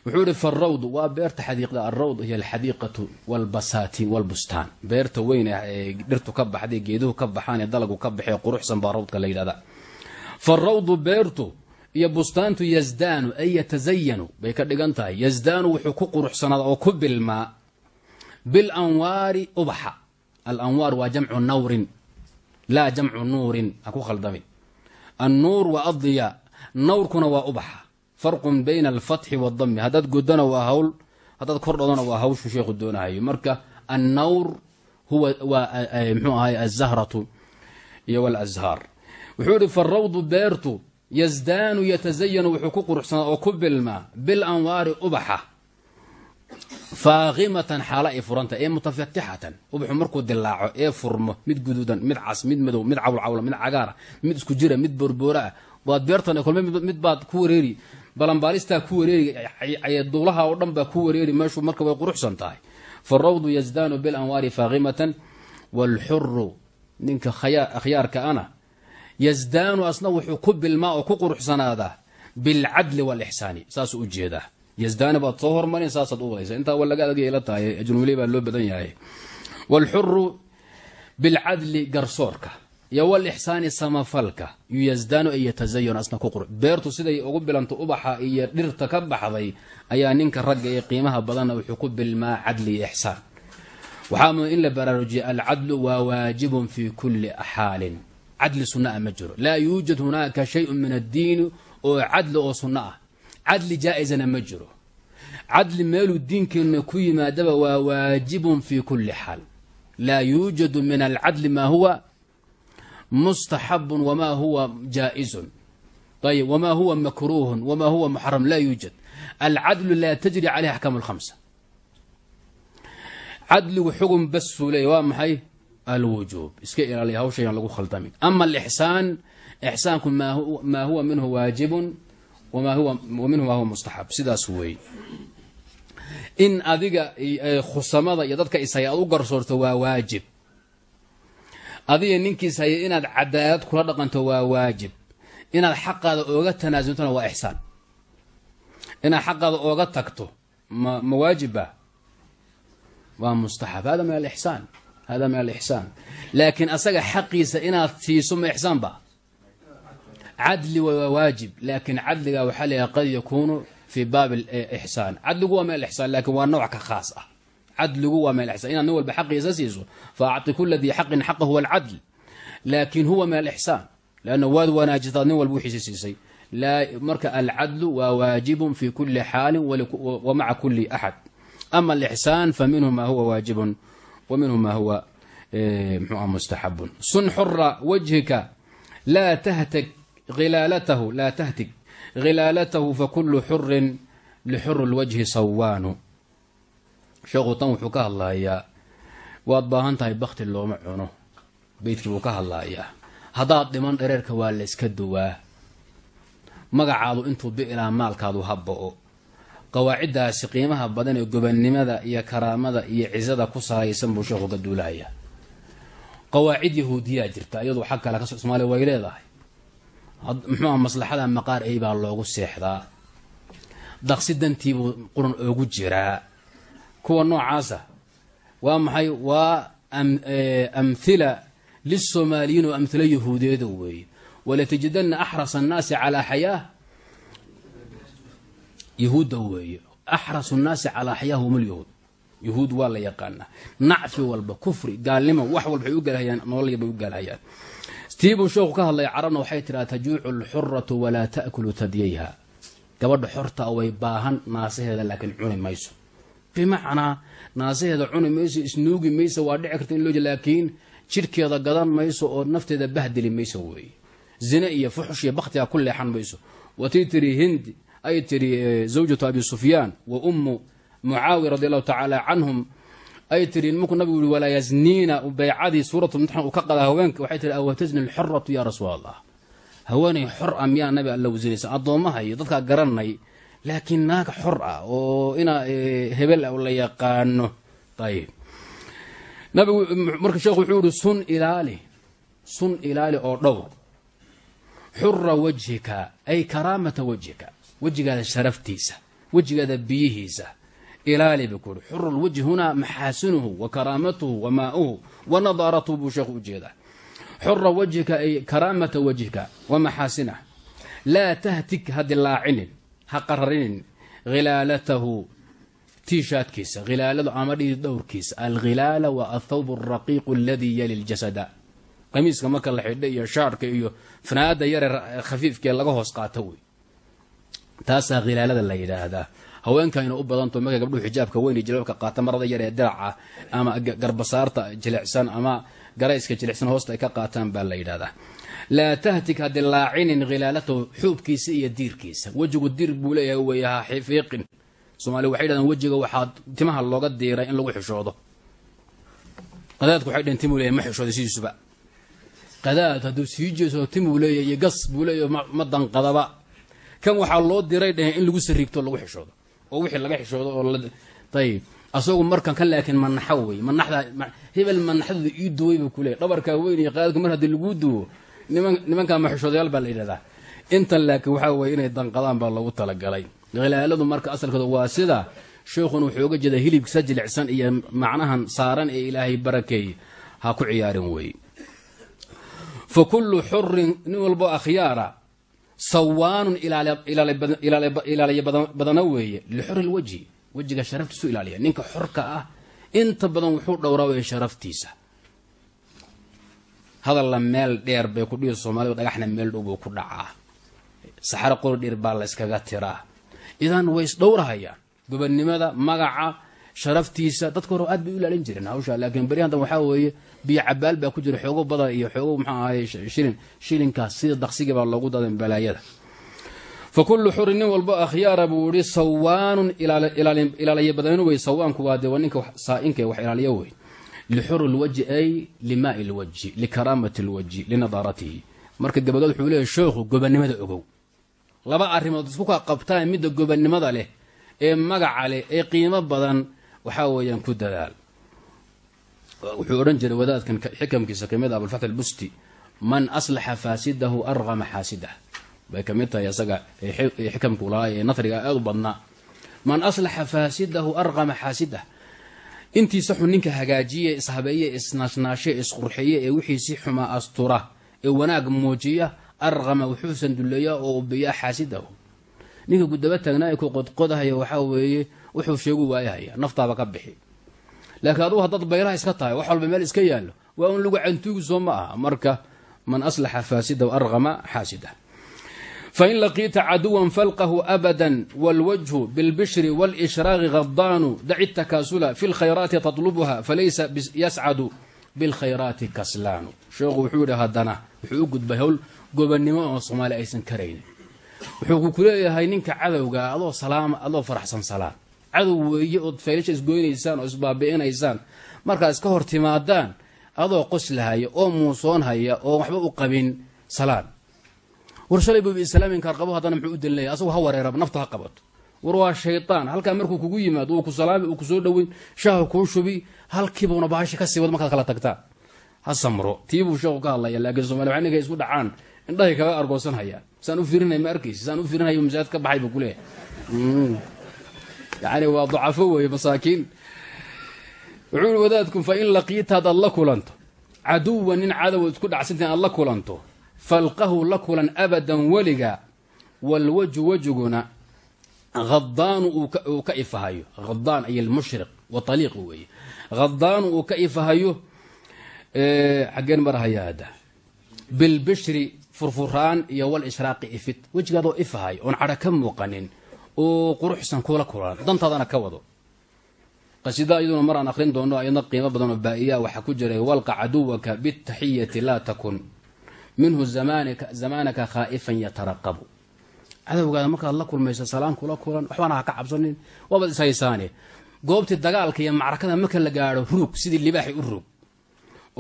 wuxuu ihi farawdu waa beerta xadiiqda alrawd hiyo alxadiiqatu walbasaati walbustaan. Beerta weyn ah ee dhirtu ka baxday geeduhu ka baxaan dalagu ka baxee quruxsan baa rawdka la yidhahdaa farawdu beertu iyo bustaantu yasdaanu ay yatazayanu bay ka dhigan wuxuu ku quruxsanaada oo ku bilmaa bilanwaari ubaxa. Alanwaar waa jamcu nawrin laa jamcu nuurin ha ku khaldamin annuur waa addiyaa nawrkuna waa ubaxa. Farqun bayna alfatxi waadami haddaad godana waa hawl haddaad kordhodana waa hawshu sheekhu doonahayo marka annawr huwa waa mxuu ahay azahratu iyo walazhaar. Wuxuu ihi farawdu beertu yasdaanu yatasayanu wuxuu ku quruxsanaa oo ku bilmaa bil anwaari ubaxa faaqimatan xaalo ay furanta ee mutafatixatan. Ubaxu markuu dilaaco ee furmo mid guduudan mid cas mid madow mid cawlcawla mid cagaara mid isku jira mid boorboora. Ah waad beertan kolme mid baad ku wareeri. Balambaalistaa ku wareeri duulaha oo dhan baa ku wareeri meeshu marka way quruxsan tahay. Farawdu yasdaanu bilanwaari faaqimatan waalxuru ninka akhyaarka ana. Yasdaanu asna wuxuu ku bilmaa oo ku quruxsanaadaa bilcadli waalixsaani saasuu u jeedaa yasdaani baad soo hormarin saasaad u wadaysa intaa wa laga adag la tahay ajnuli baa loo badan yahay waalxuru bilcadli garsoorka iyo walixsaani samafalka yuyasdaanu ay yatazayan asna ku beertu siday ugu bilanto ubaxa iyo dhirta ka baxday ayaa ninka ragga ee qiimaha badanna wuxuu ku bilmaa cadli iyo ixsaan waxaa in la baraarujiya alcadlu waa waajibun fii kulli xaalin cadli sunna a ma jiro laa yuujad hunaaka shayun min addiini oo cadli oo sunno ah cadli jaa-isana ma jiro cadli meeluu diinkeenna ku yimaadaba waa waajibun fii kulli xaal laa yuujadu min alcadli maa huwa mustaxabun wamaa huwa jaa-izun ayb wamaa huwa makruuhun wamaa huwa muxaram laa yuujad alcadlu laa tajri caleyh axkaam alkhamsa cadligu xugun basuu leeya waa maxay alwujuub iska ilaaliya hawshayaan lagu khaldamin ama alixsaan ixsaanku maa huwa minhu waajibun wa minhu maa huwa mustaxab sidaas weey in adiga khusamada iyo dadka ishaya aad u garsoorto waa waajib adiga ninkiis haya inaad cadaalad kula dhaqanto waa waajib inaad xaqaada ooga tanaasultona waa ixsaan inaad xaqaada ooga tagto ma ma waajibba waa mustaxab hada min alixsaan hada min alixsaan laakiin asaga xaqiisa inaad siiso ma ixsaan ba cadli waa waajib laakiin cadliga waxaa leeyahay qad yakuunu fii baabi ixsaan cadligu waa min alixsaan laakiin waa nooc ka khaas ah cadligu waa min alixsaan inaad nin walba xaqiisa siiso fa acti kula dii xaqin xaqa huwa alcadl laakiin huwa min alixsaan lanna waad wanaajitaad nin walba wixiisi siisay marka alcadlu waa waajibun fi kuli xaalin wa maca axad ama alixsaan fa minhu ma huwa waajibun wa minhu ma huwa mxuah mustaxabun sun xura wajhika laa tahtig hilaalatahu laa tahtig khilaalatahu fakulu xurin lixuri lwajhi sawaanu sheekhu tan wuxuu ka hadlayaa waad baahan tahay bakti looma cuno beydkii buu ka hadlayaa haddaad dhiman dhareerka waa la yska magacaadu intuu bi'ilaa maalkaadu ha ba'o qawaaciddaasi qiimaha badan ee gobannimada iyo karaamada iyo cisada ku salaysan buu sheekhu ka duulahayaa qawaacid yahuudiyaa jirta iyadu xag kale kas soomaaliya way leedahay muxuuha maslaxada maqaar ey baa loogu seexdaa. Daqsi dantiibuu quran oogu jiraa. Kuwa noocaasa waa maxay? Waa amhila lisoomaaliyiin oo amhilo yahuudeeda weeye walatajidanna axras annaasi calaa xayaa yahuudda weeye axrasu nnaasi calaa xayaa hum lyahuud yahuud waa la yaqaanaa. Nacfi walba kufri gaalnimo wax walba ay u galhayaan nolol bay u gaalhayaan tiibuu sheekhu ka hadlaya carabna waxay tidhaha tajuucu alxuratu walaa ta'kulu tadyayha. Gabadha xorta way baahan naasaheeda laakiin cuni mayso. Bimacnaa naasaheeda cuni mayso isnuugi mayso waa dhici karta in loo laakiin jidhkeeda gadan mayso oo nafteeda bahdeli mayso weeye zine iyo fuxush iyo baktiga ku leexan mayso. Watay tiri hindi ay tiri zawjatu abi sufyaan wa ummu mucaawiya radi allahu tacaala canhum ay tiri markuu nabigu yihi walaa yazniina beycadii suuratulmumtaxan uu ka qadaa haweenka waxay tiri awatazni alxoratu yaa rasuul allah haweenay xor ah miyaa nabi alla wasinaysa addoommaha iyo dadkaa garanay laakiin naag xor ah oo inaa hebel la yaqaano. Ayib. Nabigu marka sheekhu wuxuu yihi sun ilaali sun ilaali oo dhowr. Xura wajhika ay karaamata wajhika wejigaada sharaftiisa wejigaada biyihiisa ilaali buu ku uhi xuru lwajhi hunaa maxaasinuhu wa karaamatuhu wa maauhu wa nadaaratuhu buu sheekhu u jeedaa xura wajhika ay karaamata wajhika wa maxaasinah laa tahtig ha dilaacinin ha qararinin khilaalatahu tiishaadkiisa khilaaladu ama dhihi dhowrkiisa alkhilaala waa athawb alraqiiqu aladii yali ljasada qamiiska marka la xidha iyo shaarhka iyo fanaada yare khafiifkee laga hoos qaato wey taasaa khilaalada la yidhaahdaa haweenkayna u badanto markay gabdhuhu xijaabka weyn jilbaabka qaata marada yar ee diraca ama garbasaarta jilicsan ama garayska jilicsan hoosta ay ka qaataan baa la yidhahdaa laa tahtik ha dilaacinin khilaalatahu xuubkiisa iyo diirkiisa. Wejigu diir buu leeyahay wey ha fiiqin. Soomaaliya waxay dhahdeen wejiga waxaa timaha looga diiray in lagu xishoodo qadaadku waxay dhaheen timuu leeyahay ma xishooda sidiisuba. Qadaad hadduu sii jeeso timuu leeyahay iyo gas buu leeyahay ma danqadaba. Kan waxaa loo diray dhaheen in lagu sariigto lagu xishoodo oo wixii laga xishoodo oo ayib asagu markan kan laakiin manaxo wey manaxda hebel manaxdooda ii duway buu kuleeyahy dhabarkaa weyn iyo qadaadka mar haddii laguu duwo niman nimankaa maxishoodayaal baa la yidhahdaa. Intan laakiin waxaa weye inay danqadaan baa lagu talagalay. Khilaaladu marka asalkooda waa sida sheekhuna wuxuu oga jeedaa hilibkisa jilicsan iyo macnahan saaran ee ilaahay barakeeye ha ku ciyaarin weeye fa kullu xurin nin walbo akhyaara sawaanun ilaaliya badana weeye. Lixuri lwajhi wejiga sharaftiisu ilaaliya. Ninka xorka ah inta badan wuxuu dhowraa weye sharaftiisa. Hadalla meel dheer bay ku dhihi soomaalida dhagaxna meel dhow buu ku dhacaa. Saxaro qori dheer baa la yskaga tiraa. Idan way isdhowrahayaan gobannimada magaca sharaftiisa. Dadka hore aad bay u ilaalin jireen hawsha. Laakiin beri haddan waxaa weeye biyo cabaal baa ku jira xoogo badan iyo xoogo maxaa ahaye shilin shilinkaas sida daqsigii baa loogu dadan balaayada. Fa kullu xurin nin walbo akhyaara buu yihi sawaanun ilaaliya badanu wey sawaanku waa dee ninka saa-inka wax ilaaliyo wey lixuri lwajhi ay limaai lwajhi likaraamati lwajhi linadaaratihi marka gabadood wuxuu leeyahy sheekhu gobannimada ogow. Laba arrimood isku ka qabtaan midda gobannimada leh ee magaca leh ee qiimo badan waxaa weeyaan ku dadaal. Wuxuu odhan jiray wadaadkan xikamkiisa ka mid abulfath albusti man aslaxa faasidahu arqama xaasidah. Bay ka mid tahay isaga xikamku lahaa ee nasriga aad u badnaa. Man aslaxa faasidahu arqama xaasidah. Intiisa xun ninka hagaajiye ishabeeye isnaashnaashe isqurxiye ee wixiisi xumaa astura ee wanaag muujiya arqama wuxuusan duleeyaa oo ubiyaa xaasidahu. Ninka gudaba taagnaa ee ku qodqodahaya waxaa weeye wuxuu sheegu waayahaya naftaaba ka bixi laakiin adugu haddaad bayraha iska tahay wax walba meel iska yaallo waa un lagu cantuugi soo ma aha marka man aslaxa faasidahu arqama xaasidah fain laqiita caduwan falqahu abada wاlwajhu biاlbishri wاlishraaqi khadaanu daci takaasula fi اlkhayraati tatlubha falaysa yascadu biاlkhayraati kaslaanu sheekhu wuxuu yidhi haddana wuxuu u gudbay howl gobannimo oo soomaali aysan karaynin wuxuu ku leeyahay ninka cadowga adoo salaama adoo faraxsan salaan cadow weeye ood faylasha isgoynaysaan oo isbaabi'inaysaan markaad iska hor timaadaan adoo qoslahaya oo muusoonhaya oo waxba u qabin salaan. War shalay buuba islaaminkaar qabo haddana muxuu u dalinaya asagu ha wareeraba nafta ha qabato war waa shaydaan halkaa markuu kugu yimaado uu ku salaami uu ku soo dhoweyn shaaha kuu shubi halkiibuuna bahasha ka sii wad markaad kala tagtaan ha samro tiibuu sheekhu ka hadlaya laakiin somalia waa ninkay isku dhacaan indhahay kaga argoosan hayaan saan u fiirinay ma arkaysi saan u fiirinayo masaajid baxay buu kuleeyahay yani waa dacafo weeye masaakiin. Wuxuu yihi wadaadku fa in laqiita hadaad la kulanto caduwa nin cadow isku dhacsantii aad la kulanto falqahu la kulan abadan weliga walwaju wejiguna hadaanu uu ka ifahayo. Hadaan ay almushriq wa aliiq weeye. Hadaanu uu ka ifahayo xaggeen marahaya hadda. Bilbishri furfuraan iyo walishraaqi ifid wejigaadoo ifahay oon cadho ka oo quruxsan kula kulan dantaadana ka wado. Qasida iyaduna mar aan akhrin doono ayadna qiimo badan oo baa'iya waxaa ku jiray walqa caduwaka bitaxiyati laa takun. Minhu zamaanaka khaa'ifan yataraqabu. Cadowgaada markaad la kulmayso salaan kula kulan waxbana ha ka cabsanin. Waabaad ishaysaane goobtii dagaalka iyo macrakada marka la gaadho ruug sidii libaaxi u ruug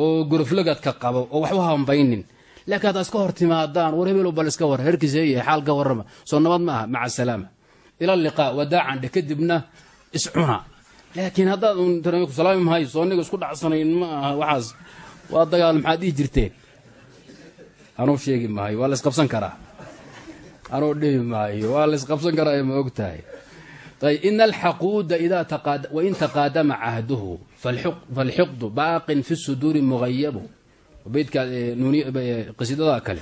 oo goroflagadka qabo oo waxba hambaynin. Laakiin haddaad iska hor timaadaan war hebelo bal iska war herkiseeye xaal warrama. Soo nabad ma aha maca asalaama ila liqaa wadaacan dhe kadibna iscuna laakiin haddaad un ku salaami mahayo soo niga isku dhacsanayn ma aha waxaas waa dagaal maxaad dhihi jirteen anuu sheegi maayo waa la isqabsan karaa. Anuu dhihi maayo waa la isqabsan karaa ma og tahay ayb ina alxaquuda idaa wain taqaadama cahduhu falxiqdu baaqin fi suduuri mugayabu beydka qasiidada kale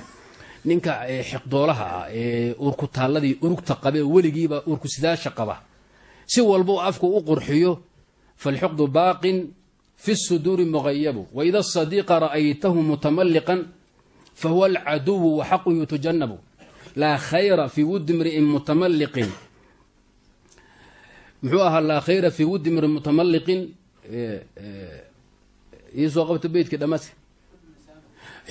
ninka xiqdoolaha ah ee uurku taalladii urugta qabee weligiiba uurku sidaasha qaba. Si walba afku u qurxiyo falxiqdu baaqin fi suduuri mugayabu waida sadiiqa ra'aytahu mutamaliqan fahuwa alcaduwu waxaqu yutujanabu laa khayra fi wudi mri'in mutamaliqin muxuu ahaa laa khayra fi wudi mri'in mutamaliqin iisoo qabta beytka dhamaadka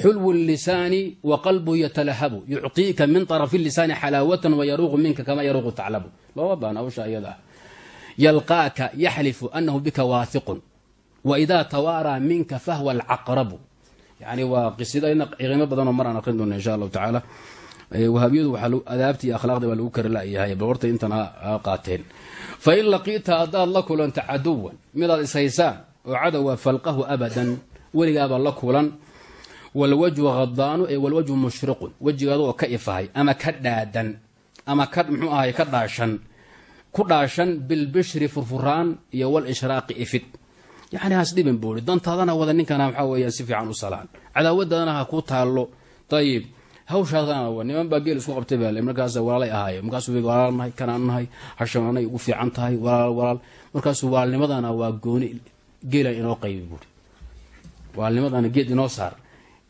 xulwu lisaani wa qalbuhu yatalahabu yucطiika min طarafi lisaani xalaawatan wayaruuqu minka kama yaruuqu taclabu looma baana hawsha iyada ah yalqaaka yaxlifu anahu bika waahiqun waidaa tawaaraa minka fahwa alcaqrabu yani waa qisida qiimo badanoo maraan aqrin doona insha allahu tacaala wahaabiyadu iyo akhlaaqda baa lagu kari layahay bal horta intan ha qaateen fain laqiita haddaad la kulanta caduwan midaad ishaysaan oo cadowa falqahu abadan weligaaba la kulan walwajhu hadaanu ee walwajhu mushriqun wejigaada oo ka ifahay ama ka dhaadan ama ka mxuu ahay ka dhaashan ku dhaashan bilbishri furfuraan iyo walishraaqi ifid yani hasdhibin buuri dantaadana wada ninkana waxaa weeyaan si fiican u salaan cadaawadadana ha ku taallo ayib hawshaasana niman baa geel isku qabtay baa markaas walaalay ahaaye markaasuu walaal nahay kanaan ugu fiican tahay walaal walaal markaasuu walaalnimadana waa gooni geela inoo qaybi buuri walaalnimadana geed inoo saar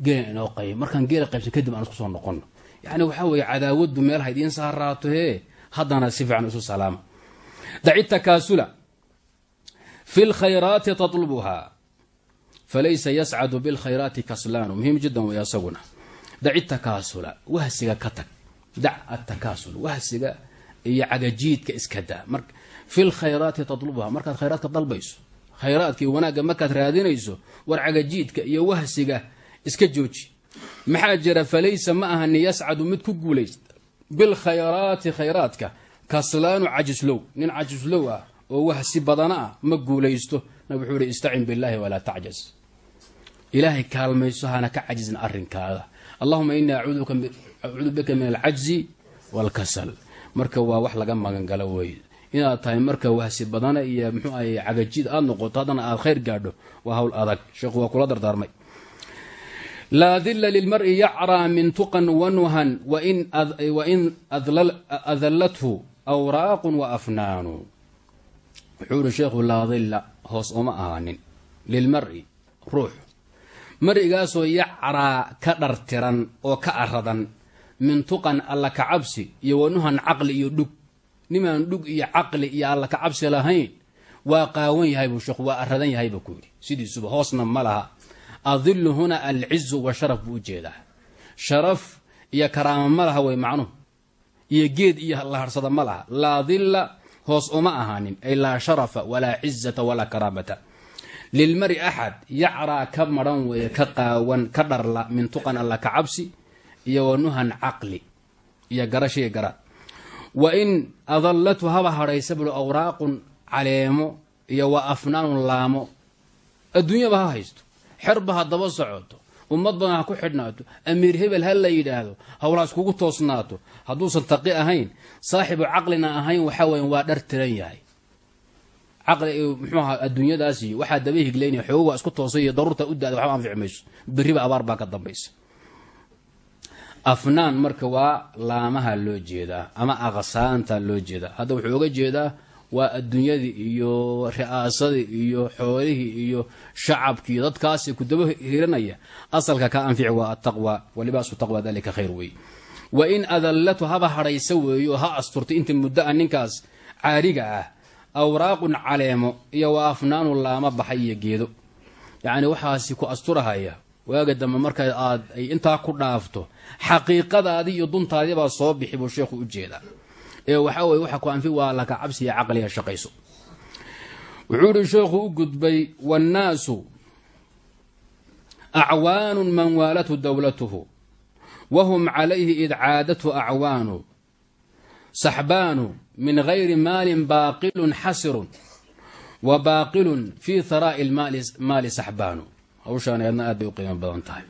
geela inoo qaybi markaan geela qaybsan kadib aan isku soo noqono yani waxaa weeye cadaawaddu meel ha idiin saaraato hee haddana si fiican isu salaama daci takaasula fi lkhayraati tatlubha falaysa yascadu bilkhayraati kaslaanu muhiim jiddan way asaguna. Daci takaasula wahsiga ka tag dac atakaasul wahsiga iyo cagajiidka iska daa. Fi lkhayraati tatlubha markaad khayraadka dalbayso khayraadka wanaagga markaad raadinayso war cagajiidka iyo wahsiga iska jooji. Maxaa jira falaysa ma ahani yascadu mid ku guulaysta bilkhayraati khayraadka kaslaanu cajislow. Nin cajislow ah oo wahsi badana ah ma guulaysto. Nab wuxuu ihi istacin billaahi walaa tacjaz ilaahay kaalmayso hana ka cajizin arrinkaada allahuma inii acuudu bika min alcajzi waalkasal marka waa wax laga magangalo weeye inaad tahay marka wahsi badana iyo mxuu ahay cagajid aad noqoto haddana aad khayr gaadho waa hawl adag. Sheekhu waa kula dardaarmay laa dila lilmari yacraa min tuqan wanuhan wain adallathu awraaqun wa afnaanu. Wuxuu ihi sheekhu laa dilla hoos uma ahaanin. Lilmari ruux. Marigaasoo yacraa ka dhartiran oo ka aradan min tuqan alla ka cabsi iyo wanuhan caqli iyo dhug. Nimaan dhug iyo caqli iyo alla ka cabsi lahayn waa qaawan yahay buu sheekhu waa aradan yahay buu ku yidhi. Sidiisuba hoosna ma laha adilu huna alcizu wa sharaf buu u jeedaa sharaf iyo karaama ma laha way macnuhu iyo geed iyo la harsada ma laha laa dilla hoos uma ahaanin ay laa sharafa walaa cizata walaa karaamata lilmari axad yacraa ka maran weeye ka qaawan ka dharla min tuqan alla ka cabsi iyo wanuhan caqli iyo garashiga garaad wa in adallatu haba hadhaysa bulu awraaqun caleemo iyo wa afnaanun laamo adduunyaba ha haysto xerba ha daba socoto ummad badan ha ku xidhnaato amiir hebel ha la yidhaahdo howlaas kugu toosnaato hadduusan taqi ahayn saaxibu caqlina ahayn waxaa weya waa dhar tiran yahay. Caqli muxuu ahaa adduunyadaas waxaa daba higlaynaya xoogo waa isku toosay iyo daruurta u daada waxba anfici mayso. Berriba abaar baa ka dambaysa. Afnaan marka waa laamaha loo jeedaa ama aqsaanta loo jeedaa. Hadda wuxuu oga jeedaa waa adduunyadii iyo ri'aasadii iyo xoolihii iyo shacabkii. Dadkaasi ku daba hiranaya asalka ka anfici waa ataqwa walibaasu taqwa dalika khayr weeye wa in adallatu haba hadhaysa weeyo oo ha asturtay inta muddo a ninkaas caariga ah awraaqun caleemo iyo wa afnaanu laama baxay iyo geedo. Yacni waxaasi ku asturahaya waaga dambe marka aad ay intaa ku dhaafto xaqiiqadaadii iyo duntaadii baa soo bixi buu sheekhu u jeedaa ee waxaa weye waxa ku anfi waa laka cabsiya caqliga shaqayso. Wuxuu sheekhu u gudbay wannaasu acwaanun man waalathu dowlatuhu wahum calayhi id caadathu acwaanu saxbaanu min gayri maalin baaqilun xasirun wa baaqilun fii haraa'i maali saxbaanu. Hawshaan eedna aad bay u qiimo badan tahay.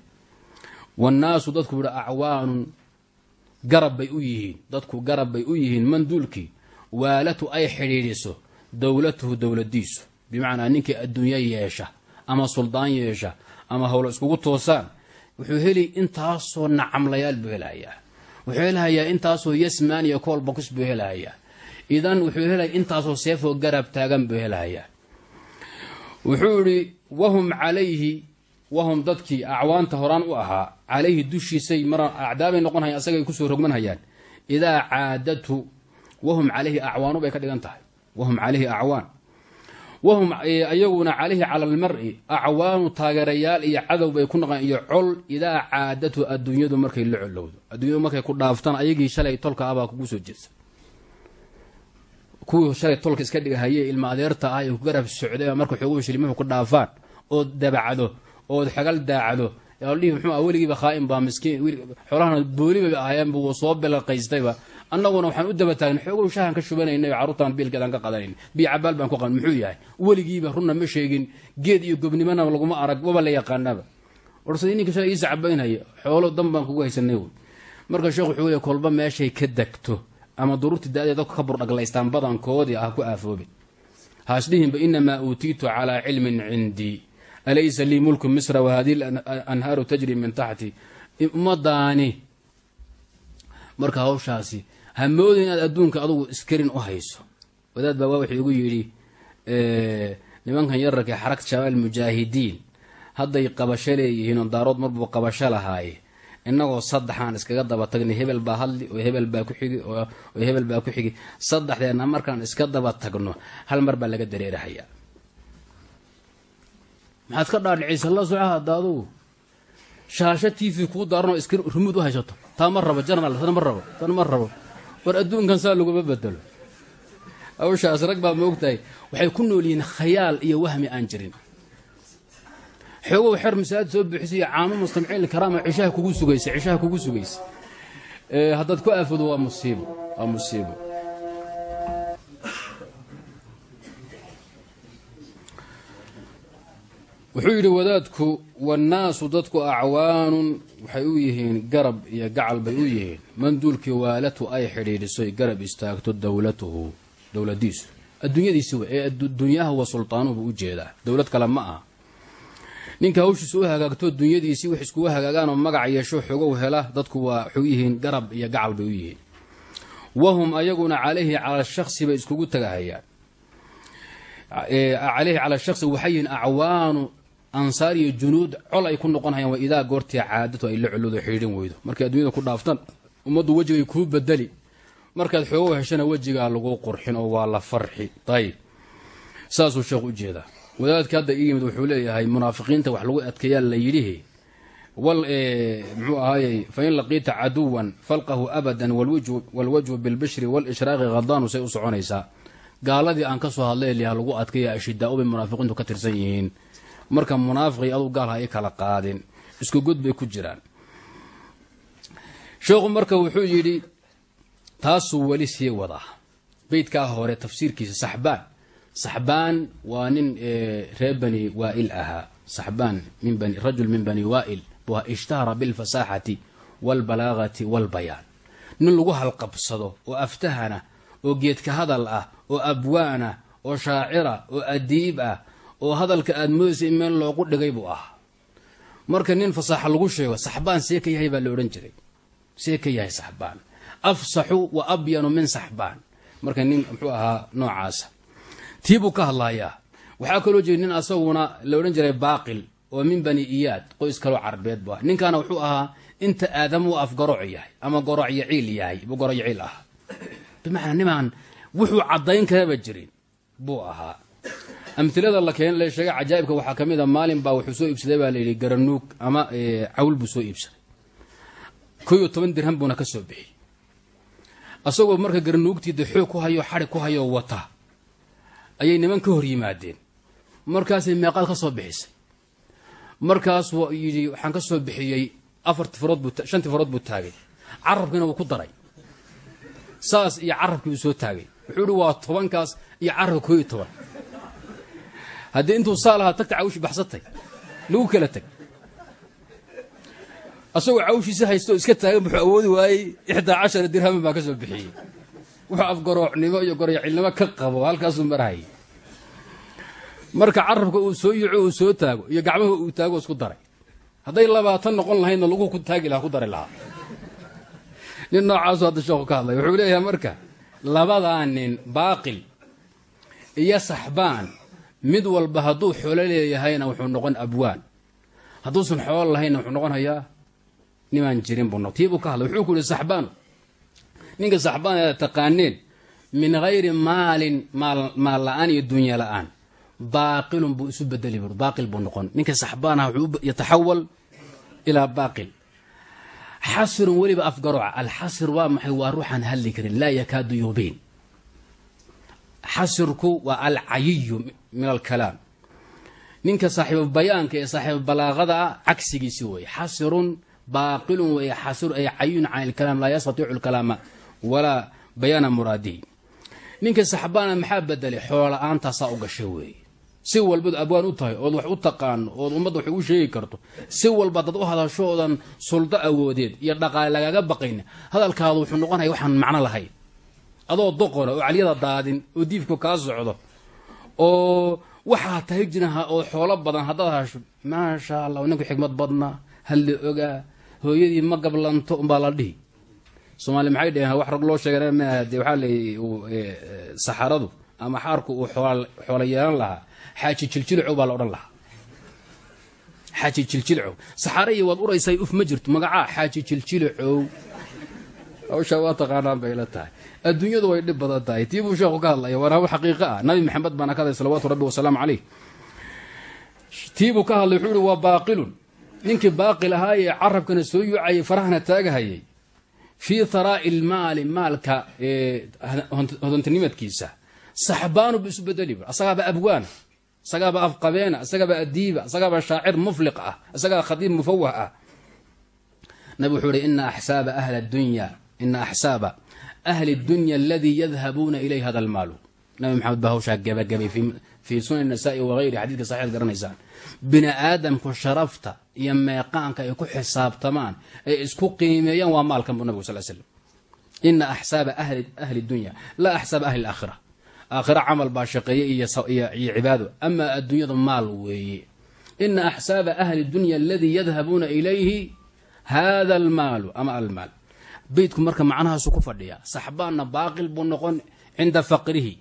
Wannaasu dadku yihi acwaanun garab bay u yihiin. Dadku garab bay u yihiin manduulkii. Waalatu ay xidhiidhiso dowlatuhu dowladiisu bimacnaa ninkii adduunyo yeesha ama suldaan yeesha ama howlo iskugu toosaan wuxuu heli intaasoo nacamlayaal buu helahayaa wuxuu helahayaa intaasoo yasmaan iyo kool bokus buu helahayaa idan wuxuu helaya intaasoo seefoo garab taagan buu helahayaa wuxuu idhi wahum calayhi wahum dadkii acwaanta horaan u ahaa calayhi dushiisay mar acdaabay noqon hayaan asagay ku soo rogmanhayaan. Idaa caadadhu wahum calayhi acwaanu bay ka dhigan tahay. Wahum calayhi acwaan. Wahum ayaguna calayhi cala almari acwaanu taageerayaal iyo cadow bay ku noqon iyo col idaa caadatu adduunyadu markay la colowdo. Adduunyadu markay ku dhaaftaan ayagii shalay tolka abaa kugu soo jeedsa. Kuwii shalay tolka iska dhigahaye ilma adeerta ah ee ku garab socday marka xooguhu shilimuhu ku dhaafaan? Ood dabacdo ood xagal daacdo ah weligiiba khaa'in baa miskiin xoolahana booliba ahaayeenba wuu soo belaqaystayba annaguna waxaan u daba taagna xoogow shahan ka shubanaynay carruurtaan biilkeedaan ka qadanayna biyo cabaal baan ku qaban muxuu yahay? Weligiiba runna ma sheegin geed iyo gobnimona laguma arag waba la yaqaanaba. Warse ninka shalay iisa cabaynhaya xoolo dan kugu haysanay marka sheekh wuxuu leey kolba meeshay ka degto ama duruurtii da-deeda ka burdhaglaystaan badankoodii ah ku aafoobin haasdhihinba inamaa uutiitu calaa cilmin cindii alaysa lii mulku misra wahadihi anhaaru tajri min taxti ummadaani marka hawshaasi ha mooda inaad adduunka adugu iskarin u hayso wadaad baa waa wuxuu igu yidhi nimankan yararka xaragta shabaab almujaahidiin hadday qabasho leeyihiin oo daarood marbuu qabasho lahaaye innagoo saddexaan iskaga daba tagnay hebel baa hadli oo hebel baa ku xigi oo hebel baa ku xigi saddexdeenna markaan iska daba tagno hal mar baa laga dareerahayaa maxaad ka dhaadhicaysa la soco hadda adugu. Shaasho t v kuu daaranoo iska rumuud u haysato. Taa ma rabo janal tan ma rabo tan ma rabo. War adduunkan saa laguma bedelo. Hawshaas rag baa moogtahay waxay ku nool yihiin khayaal iyo wahmi aan jirin. Xoogow xer masaajid soo buuxisay caamo mustamciin karaama cishaha kugu sugaysa cishaha kugu sugaysa. Haddaad ku aafoodo waa musiibo waa musiibo wuxuu yidhi wadaadku wannaasu dadku acwaanun. Waxay u yihiin garab iyo gacal bay u yihiin. Manduulkii waalatu ay xidhiidhisoy garab istaagto dowlatuhu dowladiisu adduunyadiisi w ee dunyaha wa sultaanuhu u jeedaa. Dowlad kale ma aha. Ninka hawshiisa u hagaagto dunyadiisii wax iskugu hagaagaan oo magac yeesho xogow hela dadku waa waxay yihiin garab iyo gacal bay u yihiin. Wahum ayaguna calayhi cala shaksi bay iskugu tagahayaan. Calayhi cala shaksi waxay yihiin acwaanu ansaar iyo junuud col ay ku noqon hayaan waa idaa goortii caadatu ay la coloodo xidhiidhin weydo. Markay adduunyada ku dhaaftan ummaddu wejigay kuu bedeli. Markaad xoogo heshana wejigaa lagu qurxin oo waa la farxi. Ayib saasuu sheekh u jeedaa. Wadaadka hadda ii yimid wuxuu leeyahay munaafiqiinta wax lagu adkeeyaa la yidhihi wal muxuu ahaayey fain laqiita caduwan falqahu abadan walwajhu bilbishri walishraaqi khadaanu say u soconaysaa. Gaaladii aan ka soo hadlay lagu adkeeya ashidaa-u bay munaafiqiintu ka tirsan yihiin marka munaafiqii aduu gaal ha kala qaadin. Isku god bay ku jiraan. Sheekhu marka wuxuu yidhi taasuu weli sii wadaa. Beydkaa hore tafsiirkiisa saxbaan. Saxbaan waa nin reer bani waail ahaa. Saxbaan rajul min bani waail ishtahara bilfasaaxati waalbalaagati waalbayaan nin lagu halqabsado oo aftahana oo geedka hadal ah oo abwaan ah oo shaacira oo adiib ah oo hadalka aada moodaysa meel loogu dhigay buu ahaa. Marka nin fasaaxa lagu sheego saxbaan see ka yahay baa la odhan jiray. See ka yahay saxbaan. Afsaxu wa abyanu min saxbaan. Marka nin muxuu ahaa noocaasa tii buu ka hadlayaa. Waxaa kaloo jira nin asaguna la odhan jiray baaqil oo min bani iyaad qoys kaloo carbeed bu ah ninkaana wuxuu ahaa inta aadam uu afgarooc yahay ama gorooc yaciil yahay buu gorooc yaciil ahaa. Bimacnaa nimaan wuxuu caddayn karaba jirin buu ahaa amilada la keen la sheegay cajaa'ibka waxaa ka mid a maalin baa wuxuu soo iibsaday baa layidhi garanuug ama cawl buu soo iibsaday. Ko iyo toban dirham buuna ka soo bixiyey. Asagoo marka garanuugtii de xoog ku hayo xadhig ku hayoo wata ayay niman ka hor yimaadeen. Markaasay meeqaad ka soo bixisay. Markaas yidhi waxaan ka soo bixiyey afarti farood buu shantii farood buu taagay. Carabkiina wuu ku daray. Saas iyo carabkii uu soo taagay. Wuxuu ihi waa tobankaas iyo carabka koo iyo toban haddii intuu saa lahaa tagta cawshi baxsatay. Lagu kala tag. Asagoo cawshiisi haysto iska taagan wuxuu awoodi waayey ixdaa cashara dirhaman baa ka soo bixiyey. Wuxuu afgaroocnimo iyo goryacilnimo ka qabo halkaasuu marahayay marka carabka uu soo yico uu soo taago iyo gacmaha uu taago isku daray. Hadday labaatan noqon lahaydna lagu ku taagi lahaa ku dari lahaa. Nin noocaasu hadda sheekhu ka hadlay wuxuu leeyahay marka labadaa nin baaqil iyo saxbaan mid walba hadduu xoolo leeyahayna wuxuu noqon abwaan. Hadduusan xoolo lahaynna wuxuu noqon hayaa nimaan jirin buu tii buu ka hadlay. Wuxuu ku yihi saxbaanu ninka saxbaan eeda taqaaneen min hayri maalin maal la'aan iyo dunya la'aan baaqilun buu isu bedeli bur baaqil buu noqon. Ninka saxbaanaha wuxuu yataxawal ilaa baaqil. Xasirun weliba afgarooca alxasir waa maxay? Waa ruuxaan hadli karin. Laa yakaadu yubiin xasirku waa alcayiyu min alkalaam. Ninka saaxiibu bayaanka ee saaxiibu balaaqada ah cagsigiisi weeye xasirun baaqilun weeye xasir ay cayiyun can ilkalaam laa yastatiicu lkalaama walaa bayaana muraadihi ninka saxbaana maxaa bedelay? Xoola-aantaasaa u gashay weeye. Si walbaad abwaan u tahay ood wax u taqaano ood ummadda wax ugu sheegi karto si walba dad u hadasho oodan suldo awoodeed iyo dhaqaale lagaga baqayn hadalkaadu wuxuu noqonaya waxaan macno lahayn. Adoo doqona oo caliyada daadin oo diifku kaa socdo oo waxaa tahay jiraha oo xoolo badan haddaad hasho maasha allah ninku xikmad badna halli ogaa hooyadii ma gablanto umbaa la dhihi. Soomaali maxay dhaheen wax rag loo sheegay maaha dee waxaa leey saxaradu ama xaarku uu xoolo yeelan lahaa. Xaaji jiljilcow baa la odhan lahaa. Xaaji jiljilcow saxaraiyo waad uraysay uf ma jirto magacaa. Xaaji jiljilcow hawshaa waa taqaanaan bay la tahay. Adduunyadu way dhib badan tahay. Tii buu sheekhu ka hadlaya waana hawl xaqiiqo ah. Nabi maxamed baana ka salawaatu rabbi wasalaamu caleyh tii buu ka hadlay wuxuu ihi waa baaqilun. Ninkii baaqil ahaayee carabkana soo yuucayay farahana taagahayay fii haraa'i lmaali maalka hodantinimadkiisa saxbaanu bu isu bedeli asagaaba abwaan isagaaba afqabeena isagaaba adiiba isagaaba shaacir mufliq ah isagaa khadiib mufawah ah. Nabi wuxuu ihi ina axsaaba ahla dunya ina axsaaba ahli dunya aladii yadhabuuna ilayh hada almaalu nabi maxamed baa hawshaa gabagabay fii sunan nasaai wagayri xadiidka saxiixad garanaysaan bini aadamku sharafta iyo meeqaanka ay ku xisaabtamaan ay isku qiimeeyaan waa maalkan buu nabig sal slam ina axsaaba ahli dunya laa axsaaba ahli laakhira aakhira camal baa shaqeeye iyo cibaado amaa adduunyada maal weeye ina axsaaba ahli dunya aladii yadhabuuna ilayhi hada almaalu ama almaal beydku marka macnahaasu ku fadhiyaa saxbaanna baaqil buu noqon cinda faqrihi.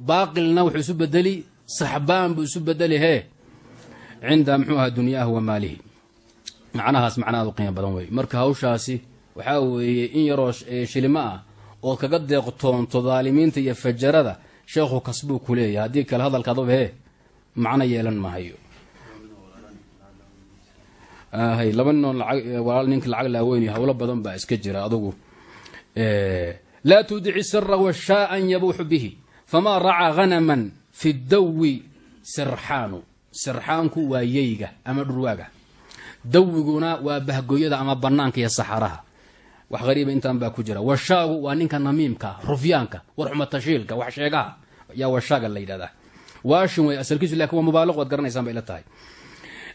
Baaqilna wuxuu isu bedeli saxbaan buu isu bedeli hee. Cinda mxuu aha dunyaahi wa maalihi. Macnahaas macnahaadu qiimo badan wey marka hawshaasi waxaa weeye in yaroo shilimo ah ood kaga deeqtoonto daalimiinta iyo fajarada sheekhu kasbuu ku leeyahay. Haddii kale hadalkaadaba hee macno yeelan mahayo hay laba ninoon walaal ninka lacag laaweynay howlo badan baa iska jira adugu. Laa tudici sira washaaan yabuuxu bihi famaa racaa hanaman fi dawi sirxaanu. Sirxaanku waa yeyga ama dhurwaaga dawiguna waa bahgoyada ama banaanka iyo saxaraha. Wax hariiba intaan baa ku jira. Washaagu waa ninka namiimka rufyaanka warxumatashiilka wax sheegaha. Yaa washaaga la yidhahdaa waashin wey asalkiisu laakiin waa mubaaliq waad garanaysaan bay la tahay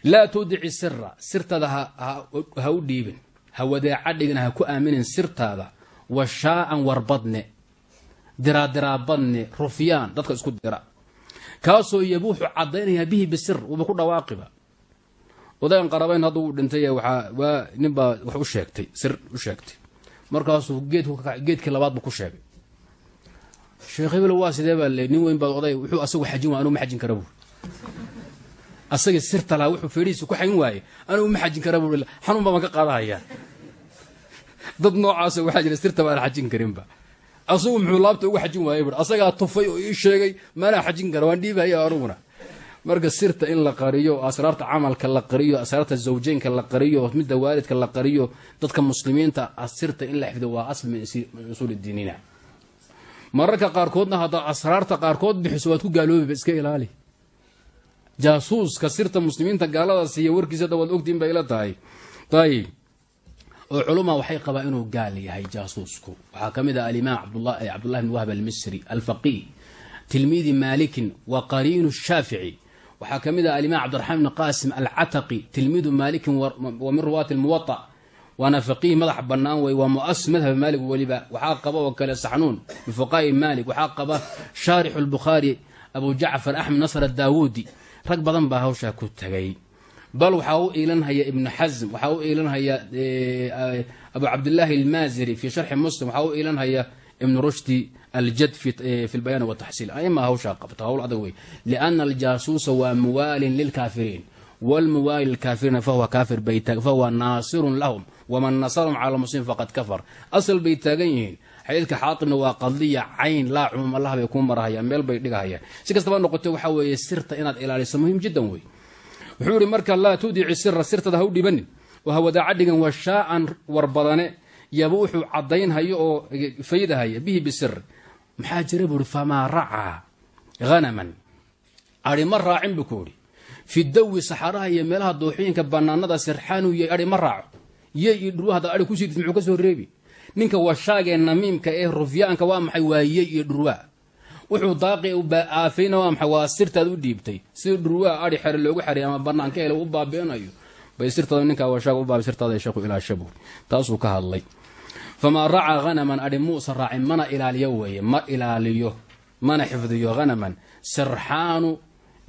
laa tudici sira sirtaada ha u dhiibin. Ha wadeeca dhigna ha ku aaminin sirtaada. Washaaan warbadne diraadiraabadne rufyaan dadka isku dira. Kaasoo yabuuxu cadaynaya bihi bisir wuuba ku dhawaaqiba. Odayan qarabayn hadda uu dhintay waa ninbaa wax u sheegtay sir u sheegtay. Markaasuu geedkii labaad buu ku sheegay. Sheekh hebel waa sidee baa le nin weyn baa oday wuxuu asagu xajin waay anuu ma xajin kara buur asagii sirta lahaa wuxuu feedhihiisa ku xagin waaye anugu ma xajin kara buur xanuun baa ka qaadahayaa dad noocaasa waxaa jira sirta baan xajin karinba. Asagu muxuu laabta uga xajin waayey bur asagaa tufay oo ii sheegay maanaa xajin kara waan dhiibahaya anuguna. Marka sirta in la qariyo asraarta camalka la qariyo asraarta zawjeynka la qariyo midda waalidka la qariyo dadka muslimiinta sirta in la xifdo waa asl min usuul diinina. Mararka qaarkoodna haddaad asraarta qaarkood bixiso waad ku gaaloobiba iska ilaali jaasuuska sirta muslimiinta gaalada siiya warkiisa waad ogtiin bay la tahay. Ayib oo culuma waxay qabaa inuu gaal yahay jaasuusku waxaa ka mid ah alimaam cabdullahi bn wahb almisri alfaqih tilmiidi maalikin wa qariinu shaafici waxaa ka mid ah alimaam cabdiraxmaan bn qaasim alcataqi tilmiidu maalikin wa min ruwaati lmuwaa waana faqiih madax bannaan wey waa muasis madhab maalik weliba waxaa qaba oo kale saxnuun min fuqaai maalik waxaa qaba shaarixu lbukhaari abu jacfar axmed nasr adaawuudi rag badan baa hawshaa ku tagay. Bal waxaa u iilanhaya ibnu xasm waxaa u iilanhaya abu cabdillaahi almaaziri fi sharxi muslim waxaa u iilanhaya ibnu rushdi aljad fi lbayaan wataxsiil aima hawshaa qabta hawl adag wey. Liana aljaasuusa waa muwaalin lilkaafiriin. Wlmuwaali lilkaafiriina fahuwa kaafir fahuwa naasirun lahum waman nasarahum cala muslim faqad kafar. Asal bay taagan yihiin xadiidka xaaibna waa qadliya cayn laa cumuum allah bay kuu marahayaan meel bay dhigahayaan. Si kastaba noqote waxaa weeye sirta inaad ilaaliso muhiim jiddan wey wuxuu yihi marka laa tudici sira sirtada ha u dhibanin. Oo hawadaaca dhigan washaaan warbadane yaba wuxuu cadaynhayo oo faydahaya bihi bisiri maxaa jira buuhi famaa racaa hanaman ari raacin buu ku idhi fi dawi saxaraha iyo meelaha dooxooyinka banaanada sirxaanuu yay ari ma raaco. Yey iyo dhurwa hadda ari kusiidis muxuu ka soo reebi ninka washaagee namiimka ee rufyaanka waa maxay waa yey iyo dhurwaa wuxuu daaqi aafayna waa maxay? Waa sirtaad u dhiibtay. Sida dhurwaa ari xere loogu xeray ama banaanka hele u baabi'inayo bay sirtaada ninkaa washaaga u baabi sirtaada sheekhu ilaa shabu taasuu ka hadlay. Famaa racaa hanaman adhi muusa raacin mana ilaaliyo weeye ma ilaaliyo mana xifdiyo hanaman sirxaanu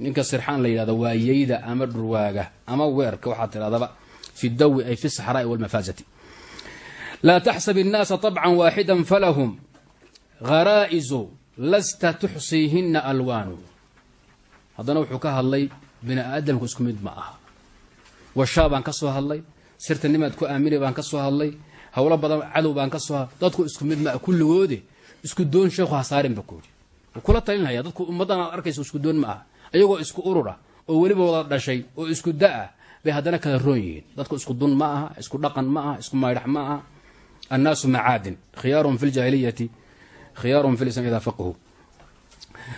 ninka sirxaan la yidhahdo waa yeyda ama dhurwaaga ama weerka waxaa tidhahdaba fi dawi ay fi saxraai walmafaasati laa taxsab innaasa طabcan waaxida falahum. Gharaa'izu lasta tuxsiihina alwaanu. Haddana wuxuu ka hadlay bini aadamku isku mid ma aha. Washaa baan ka soo hadlay sirta nimaad ku aamini baan ka soo hadlay howlo badan cadow baan ka soo hadlay dadku isku mid maa kulligoode isku doon sheekhu hasaarin ba kuuri kula talinhaya dadku ummaddan aad arkayso isku doon ma aha ayagoo isku urura oo weliba wada dhashay oo isku da'ah bay haddana kala roon yihiin. Dadku dun ma isku dhaqan ma aha isku maydhax annaasu macaadin khiyaarun fi ljaahiliyati khiyaarun fi lislam idaa faqhu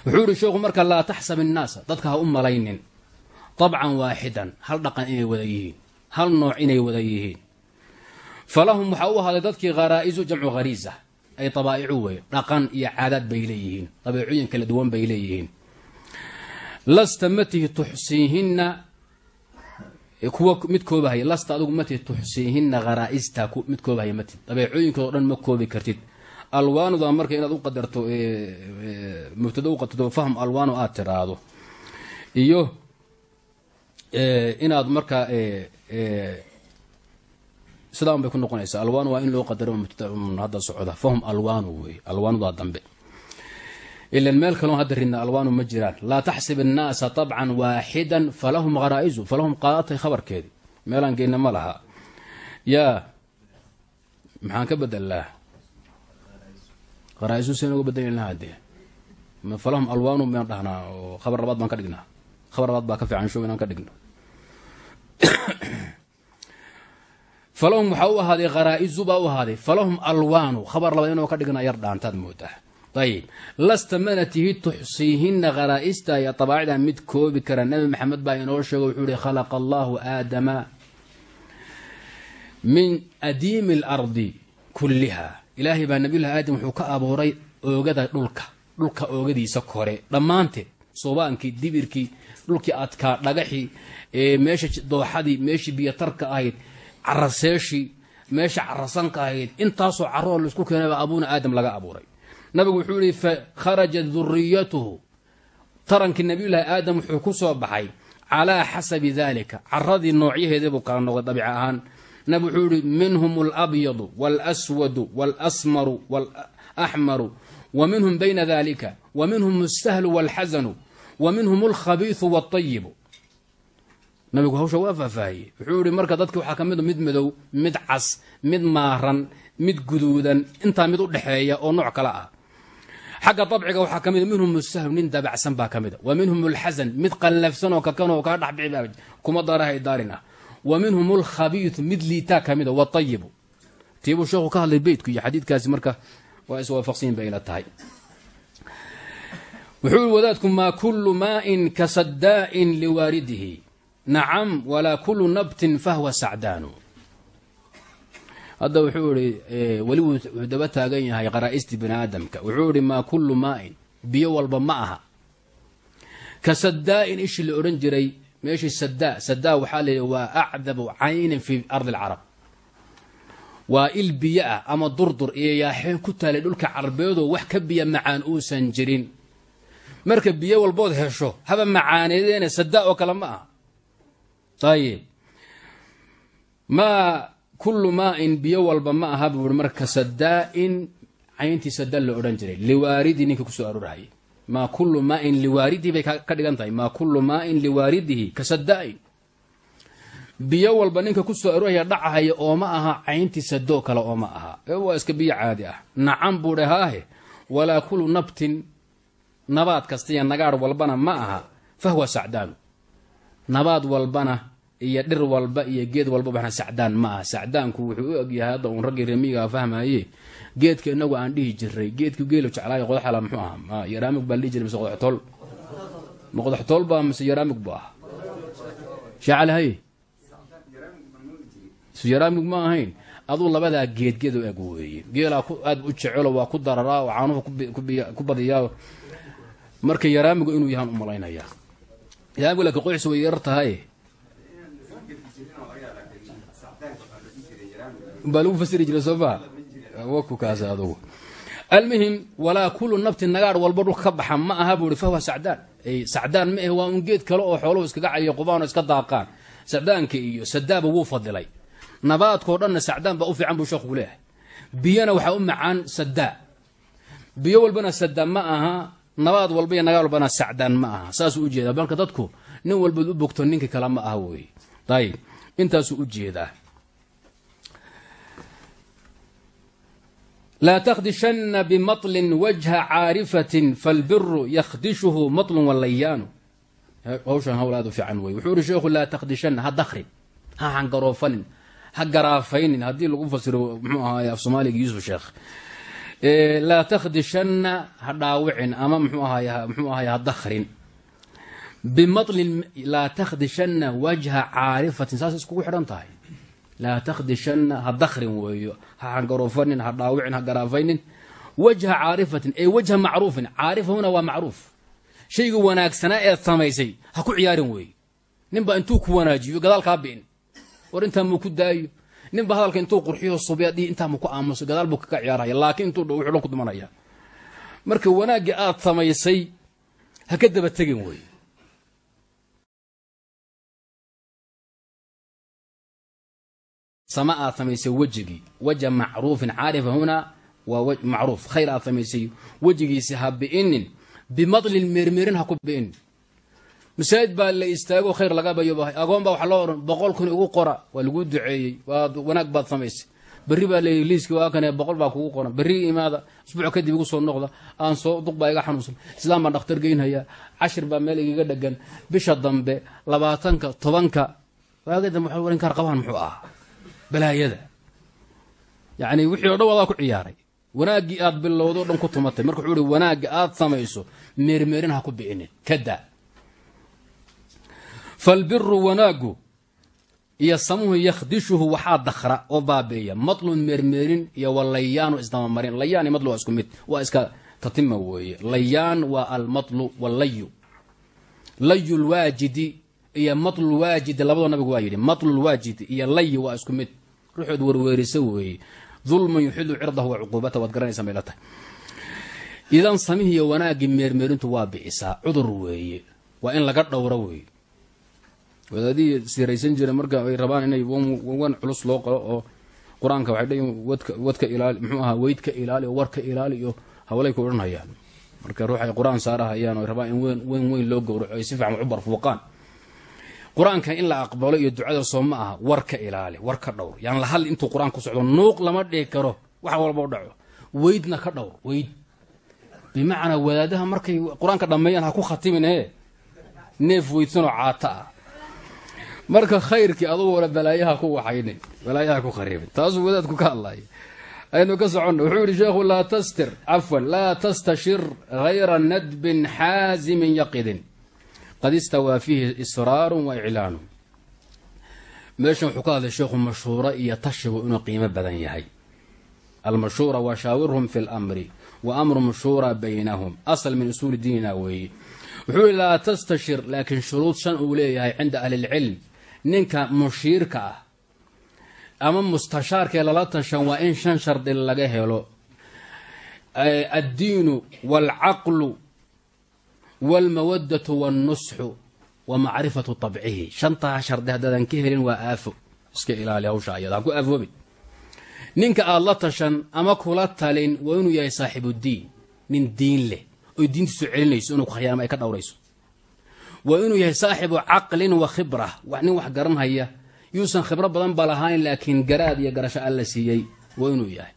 wuxuu yihi sheekhu marka laa taxsab innaasa dadka ha u malaynin dabcan waaxidan hal dhaqan inay wada yihiin hal nooc inay wada yihiin falahum waxaa u ahaaday dadkii kharaa'isu jamcu khariisa ay dabaa'icu wey dhaqan iyo caadaad bay leeyihiin dabeecooyin kala duwan bay leeyihiin lasta matihi tuxsiihinna kuwa mid koobahaya lasta adigu matihi tuxsiihinna kharaa'ista mid koobahaya matid dhan ma koobi kartid. Alwaanuda marka inaad u qadarto u qadarto fahm alwaanu aad tiraahdo. Iyo inaad marka sidaan bay ku noqonaysaa alwaan waa in loo qadaro mubtada hadda socda fahum alwaanu wey dambe ilan meel kaloo hadda ridna alwaanu ma jiraan laa taxsib innaasa طabcan waaxida falahum kharaa'izu falahum qaadatay khabarkeedi meelaan geyna ma laha yaa maxaan ka bedelaa kharaa'isu seen uga bedelin lahaa dee falahum alwaanu mayaan dhahnaa oo khabar labaad baan ka dhignaa khabar labaad baa ka fiican show inaan ka dhigno falahum waxaa u ahaaday kharaa'izu baa u ahaaday falahum alwaanu khabar labaad inoo ka dhigna yar dhaantaad moodaa ayib lasta mana tihi tuxsiihinna kharaa'ista iyo dabaacida mid koobi kara nebi maxamed baa inoo sheego wuxuu ihi khalaqa allahu aadama min adiimi alardi kulliha ilaahay baa nabiyullahi aadam wuxuu ka abuuray oogada dhulka dhulka oogadiisa kore dhammaanteed soobaankii dibirkii dhulkii adkaa dhagaxii meesha dooxadii meeshii biyotarka ahayd caraseeshii meesha carasanka ahayd intaasoo caroo la isku keenay baa abuuna aadam laga abuuray nabigu wuxuu yihi fa kharajat duriyatuhu tarankii nabiyullaahi aadam wuxuu ku soo baxay calaa xasabi dalika caradii noocyaheedii buu kala noqday dabiic ahaan. Nabigu wuxuu yihi minhum alabyadu waalaswadu waalasmaru waalaxmaru wa minhum bayna dalika wa minhum alsahlu waalxasanu wa alkhabiisu waalayibu nabigu hawsha waa faahfaahiyey. Wuxuu yihi marka dadki waxaa ka mid mid madow mid cas mid maaran mid guduudan intaa mid u dhexeeya oo nooc kale ah xagga dabciga waxaa ka mida minhum musahlu nin dabacsan baa ka mida wa minhum ulxasan mid qallafsan oo kakanoo kaa dhexbixi kuma darahay daarin ah. Wa minhum alkhabiiu mid liitaa ka mida waayibu tiibuu sheekhu ka hadlay beytku iyo xadiidkaasi marka waa iswaafaqsanyin bay ila tahay. Wuxuu yihi wadaadku maa kullu maain ka sadaa'in liwaaridihi. Nacam walaa kullu nabtin fahwa sacdaanu hadda wuxuu ihi weli wuxuu daba taagan yahay qaraa'istii bini aadamka wuxuu ihi maa kullu maain biyo walba ma aha. Ka sadaa'in ishii la odhan jiray meeshii sadaa sadaa waxaa la yidhi waa acdabu caynin fii ardi alcarab. Waa il biyo ah ama durdur iyo yaaxeen ku taalay dhulka carbeedoo wax ka biya macaan uusan jirin. Marka biyo walbood hesho haba macaaneedeene sadaa oo kale ma aha. Ayib maa kullu maain biyo walba ma aha buu i marka sadaa-in cayntii sada la odhan jiray. Liwaaridii ninka ku soo aroorhayay maa kullu maain liwaaridii bay ka dhigan tahay. Maa kullu maain liwaaridihi ka sadaa-in biyo walba ninka ku soo arooraya dhacahaya ooma aha cayntiisa doo kale ooma aha. Waa iska biyo caadi ah. Nacan buu dhe haahe walaa kulu nabtin nabaad kasta iyo nagaadh walbana ma aha fahwa sacdaanu. Nabaad walbana iyo dhir walba iyo geed walbabana sacdaan ma aha. Sacdaanku wuxuu u egyahay hadda uun raggii remiga fahmaye geedka inagu aan dhihi jiray geedka geelo jeclaayo qodaxala muxuu ahaa? Yaraamig baa dhihi jiray mise qodaxtool ma qodaxtool baa mise yaraamig buu ahaa? Shacalhaye yaraamig ma ahayn? Aduu labadaa geedgeed eg weeye. Geelaa aad u jecelo waa ku dararaa oo caanuhu ku badiyaa. Marka yaraamigu inuu yahaan u malaynayaa yaraamigu laakiin qoyxis way yarar tahay baa lagu fasiri jiray soo maa waku kaas adugu. Almuhim walaa kulu nabti nagaadh walba dhulka ka baxa ma aha buu ihi fahwa sacdaan. Sacdaan ma ahe waa un geed kale oo xooluhu iskaga cayo qubaano iska daaqaan. Sacdaanka iyo sadaaba wuu fadilay. Nabaadkao dhanna sacdaan baa u fiican buu sheekhu leeyahay. Biyana waxaa u macaan sadaa biyo walbana sadaa ma aha nabaad walba iyo nagaad walbana sacdaan ma aha. Saasuu u jeedaa marka dadku nin walbaad u bogto ninka kale ma aha wey ayib intaasuu u laa takhdishanna bimaطlin wajha caarifatin falbiru yakhdishuhu maطlun walayaanu hawshan hawl aad u fiican wey wuxuu ihi sheekhu laa takhdishanna ha dakrin ha xangaroofanin ha garaafaynin haddii lagu fasiro mxuu ahaay af soomaaliga yuusuf sheekh laa takhdishanna ha dhaawicin ama mxuu ahaay mxuu ahaay ha dakrin bimalin laa takhdishanna wajha caarifatin saasay iskugu xidhan tahay laa takhdishanna ha dakrin weeyo ha hangaroofanin ha dhaawicin ha garaafaynin wajha caarifatin ee wajha macruufin caarifa huna waa macruuf shayga wanaagsanaa eed samaysay ha ku ciyaarin weeye ninbaa intuu ku wanaajiyo gadaal kaa bi'in war intaa muu ku daayo ninba hadalka intuu qurxiyo subyadii intaa mu ku aamuso gadaal buu kaga ciyaaraya laakiin intuu wuxuu dhan ku dumanaya marka wanaaggii aad samaysay ha ka daba tegin weeye sama aad samaysay wejigii waja macruufin caarifa hunaa waa macruuf. Khayr aad samaysay wejigiisi ha bi'inin. Bimadlin meermeerin ha ku bi'in. Masaajid baa la istaago khayr laga bayobahay agoon waxa loo odhan boqol kun igu qora waa laguu duceeyey. Waa wanaag baad samaysay berri baa leeyay liiskii waa kane boqol baa kugu qoran berri imaada usbuuc kadib igu soo noqda. Aan soo duq baa iga xanuunsan. Islaam baan dhakhtar geynhayaa cashir baa meel igaga dhegan. Bisha dambe labaatanka tobanka waaga dambe waxa warin kaar qabaan muxuu ahaa balaayada. Yacni wixii o dhan wadaa ku ciyaaray. Wanaaggii aad bilowdo o dhan ku tumatay. Marka wuxuu ihi wanaagga aad samayso meermeerin ha ku bi'inin kada falbiru wanaagu iyo samuhu yakhdishuhu waxaa dakra oo baabeeya. Matlun meermeerin iyo walayaanu isdamamarin. Layaan iyo matlu waa isku mid. Waa iska tatima weeye. Layaan waa almatlu walayu layu lwaajidi iyo matlulwaajidi labadoo nabigu waa yidhi matlulwaajidi iyo layi waa isku mid ruuxood werweerisa weeye dulman yuxilu cirdahu wa cuquubata waad garanaysaa bay tahay. Idan samihii iyo wanaaggii meermeerintu waa bicisaa cudur weeye waa in laga dhowro weeye wadaadihii siraysan jira marka ay rabaan inay wan culus loo qalo oo qur'aanka waxay leeyihiin wadka wadka ilaali muxuu ahaa weydka ilaali oo warka ilaali iyo hawlay ku odhanhayaan marka ruux qur'aan saarahayaan oo rabaan in weyn weyn weyn loo gowraco ay si fiican wax u barfuuqaan qur'aanka in la aqbalo iyo ducada soo ma aha warka ilaali war ka dhowr. Yaan la hadli intuu qur'aan ku socdo nuuq lama dhihi karo wax walba u dhaco. Weydna ka dhowr weyd. Bimacnaa wadaadaha markay qur'aanka dhammeeyaan ha ku khatimin ee neef weydsanoo caata ah. Marka khayrkii adugu wala balaayaha ku waxaynin balaayaha ku khariibin. Taasuu wadaadku ka hadlaya aynu ka soconno wuxuu yihi sheekhu laa tastir cafwan laa tastashir hayra nadbin xaazimin yaqidin qad istawaa fiihi israaru wa iclaanu meeshan wuxuu ka hadlay sheekhu mashhuura iyo tashigu inuu qiimo badan yahay. Almashhuura wa fi lmri wa amrum shuura baynahum. Asal min usuuli diinina weeye. Wuxuu yihi laa tastashir laakiin shuruud shan uu leeyahay cinda ahlilcilm ninka mushiirka ah ama mustashaarkaee lala tashan waa in shan shardi laga helo. Addiinu waalcaqlu waalmawadatu waalnusxu wa macrifatu tabcihi shantaa shardi ka helin waa aafo iska ilaali hawsha ayada ku aafoobin ninka aada la tashan ama kula talin waa inuu yahay saaxibudiin nin diin leh oy diintiisu celinayso inuu khayaamo ay ka dhowrayso waa inuu yahay saaxibu caqlin wa khibra nin wax garanhaya yuusan khibro badan ba lahayn laakiin garaad iyo garasho alla siiyey waa inuu yahay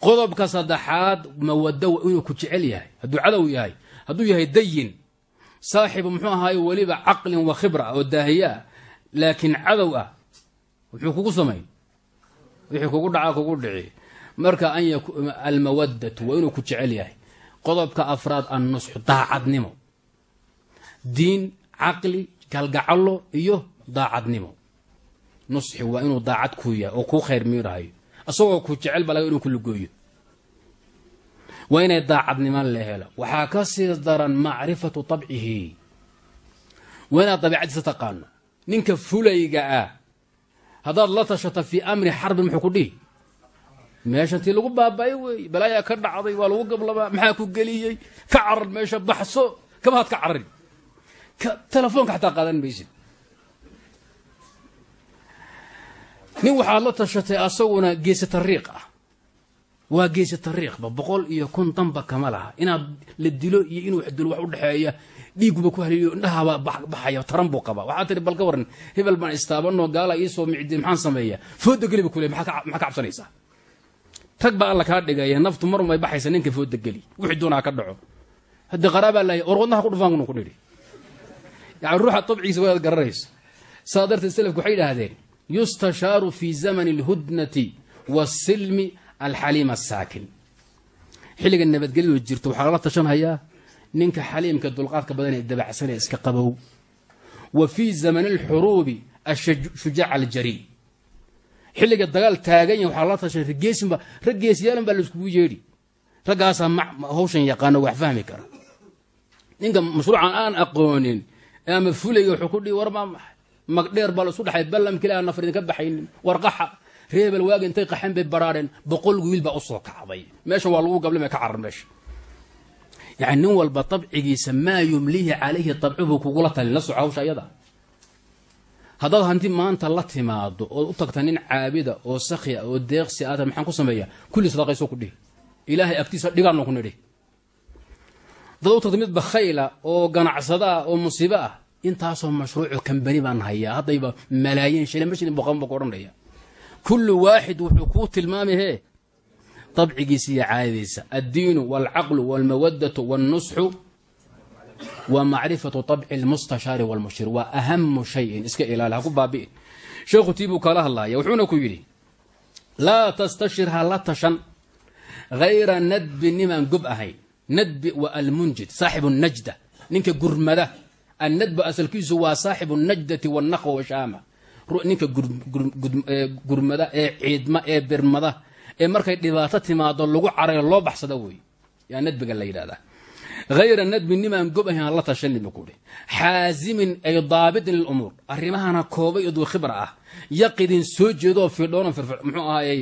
qodobka saddexaad mawado waa inuu ku jecel yahay hadduu cadow yahay hadduu yahay dayin saaxibu muxuu ahaaye weliba caqlin wa khibra oo daahiye ah laakiin cadow ah wuxuu kugu samayn. Wixii kugu dhaca kugu dhici. Marka almawadatu waa inuu ku jecel yahay. Qodobka afraad annusxu daacadnimo. Diin caqli galgacalo iyo daacadnimo. Nusxi waa inuu daacad kuu yahay oo kuu khayr miirahayo isagoo ku jecel ba laga inuu ku lugooyo waa inay daacadnimo la helo. Waxaa ka sii daran macrifatu tabcihi. Waa inaad dabiicadiisa taqaano. Ninka fulayga ah haddaad la tashata fii amri xarbin muxuu ku dhihi? Meeshantii lagu baaba'ay weeye balaayaa ka dhacday waa lagu gablabaa maxaa ku geliyey? Ka carar meesha baxso. Kamahaad ka cararin telefoonka xataa qaadan maysid. Nin waxaad la tashatay asaguna geesi tariiq ah waa geesi tariiqba boqol iyo kun danba kama laha. Inaad la dilo iyo inuu dilo wax udhexeeya dhiiguba ku haliyo indhahaba baxaya taran buu qabaa. Waxaa tiri bal ka waran hebel baan istaabanoo gaala iisoo micdi maxaan sameeya fooda geliba kule maxaa ka cabsanaysaa? Rag baa alla kaa dhigaya naftu bay baxaysa ninka fooda geli. Wixii doonaa ka dhaco. Haddii qaraabaa lahay or wadnaha ku dhufaan ku nidhi yani ruuxa tabcigiisa waad garanayso saa darteed selafku waxay idhaahdeen yustashaaru fi zamani alhudnati waasilmi alxaliim asaakin xilliga nabadgelyadu jirto waxaa lala tashanhayaa ninka xaliimka dulqaadka badan ee dabacsan ee iska qabow wa fii zamani alxuruubi ashujaac aljarii xilliga dagaal taagan yahy waxaa lala tashan raggeesinba rag baa laiskugu yeedhi raggaasaa hawshan yaqaano wax fahmi kara ninka mashruucan aan aqoonin ama fulaya wuxuu ku dhihi war maa magdheer baa la isku dhexay ballamkila aan nafar baxaynin warqaxa reebel waagi intay qaxeen bay baraareen boqol wiil baa u soo kacday. Meeshan waa lagu gablama ka carar meesha. Yani nin walba tabcigiisa maa yumlihi calayhi tabcubuu kugula talin la soco hawsha ayada. Haddaad hanti maanta la timaado ood u tagta nin caabida oo sakya oo deeqsi aata maxaan ku sameeya? Kulli sadaqayso ku dhihi. Ilaahay agtiisa dhigaano ku nidhi. Dad u tagta mid bakhayla oo ganacsadaa oo musiibo ah intaasoo mashruuco kambani baan hayaa haddayba malaayiin shilin ma shilin boqon ba ku odhanaya kullu waaxid wuxuu kuu tilmaamay hee dabcigiisa iyo caadadiisa addiinu waalcaqlu waalmawadatu wاlnusxu wa macrifatu طabci اlmustashaari wاlmushir waa ahamu shayin iska ilaali ha ku baabi'in sheekhu tii buu kala hadlaya wuxuuna ku yidhi laa tastashir ha la tashan hayra nadbi nimaan gob ahayn nadbi wa almunjid saaxibu najda ninka gurmada annadbu asalkiisu waa saaxibu najdati wاnaqwa washaama ninka gurmada ee ciidma ee birmada ee markay dhibaato timaado lagu carayo loo baxsada wey yaa nadbiga la yidhahdaa hayra nadbi nimaan gob ahayn hala tashanin bu kuhi xaazimin ay daabitin lilumuur arrimahana koobay oo duu khibra ah. Yaqidin soo jeedooo firdhoona firfir muxuu ahayey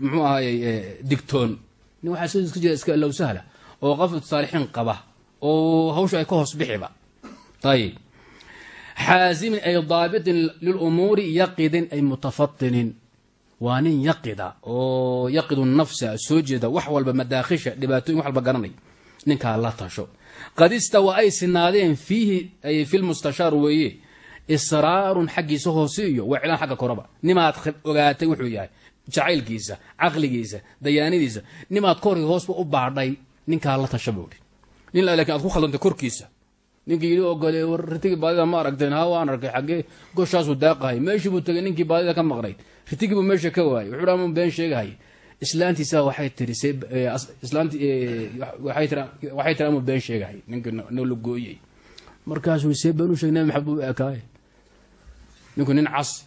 muxuu ahayey digtoon. Nin waxaa soo iska jira iska low sahla oo qof saalixiin qaba oo hawsha ay ka hoos bixiba. Ayib xaazimin ay daabitin lilumuuri yaqidin ay mutafatinin waa nin yaqida oo yaqidu nafsa soo jeeda wax walba madaakhisha dhibaatooyin wax walba garanay ninkaa la tasho qad istawa ay sinaadeen fiihi ay fi lmustashaar weeye israarun xaggiisa hoose iyo waa cilaan xagga koraba nimaad ogaatay wuxuu yahay jacaylkiisa caqligiisa dayaanadiisa nimaad korkii hoosba u baadhay ninkaa la tasha buuhi nin korkiisa ninkii yidhi ogole war ritigii baadida ma aragteen. Ha waan arkay. Xaggee goshaasuu daaqahay. Meeshii buu tegay ninkii baadida ka maqnayd. Ritigii buu meesha ka waayay. Wuxuu dhaa been sheegahay. Islaantiisa waxay tiri islaanti waxay tiri amuu been sheegahay. Ninkii noola gooyey markaasuu see been u sheeg nabi maxamed buu nin cas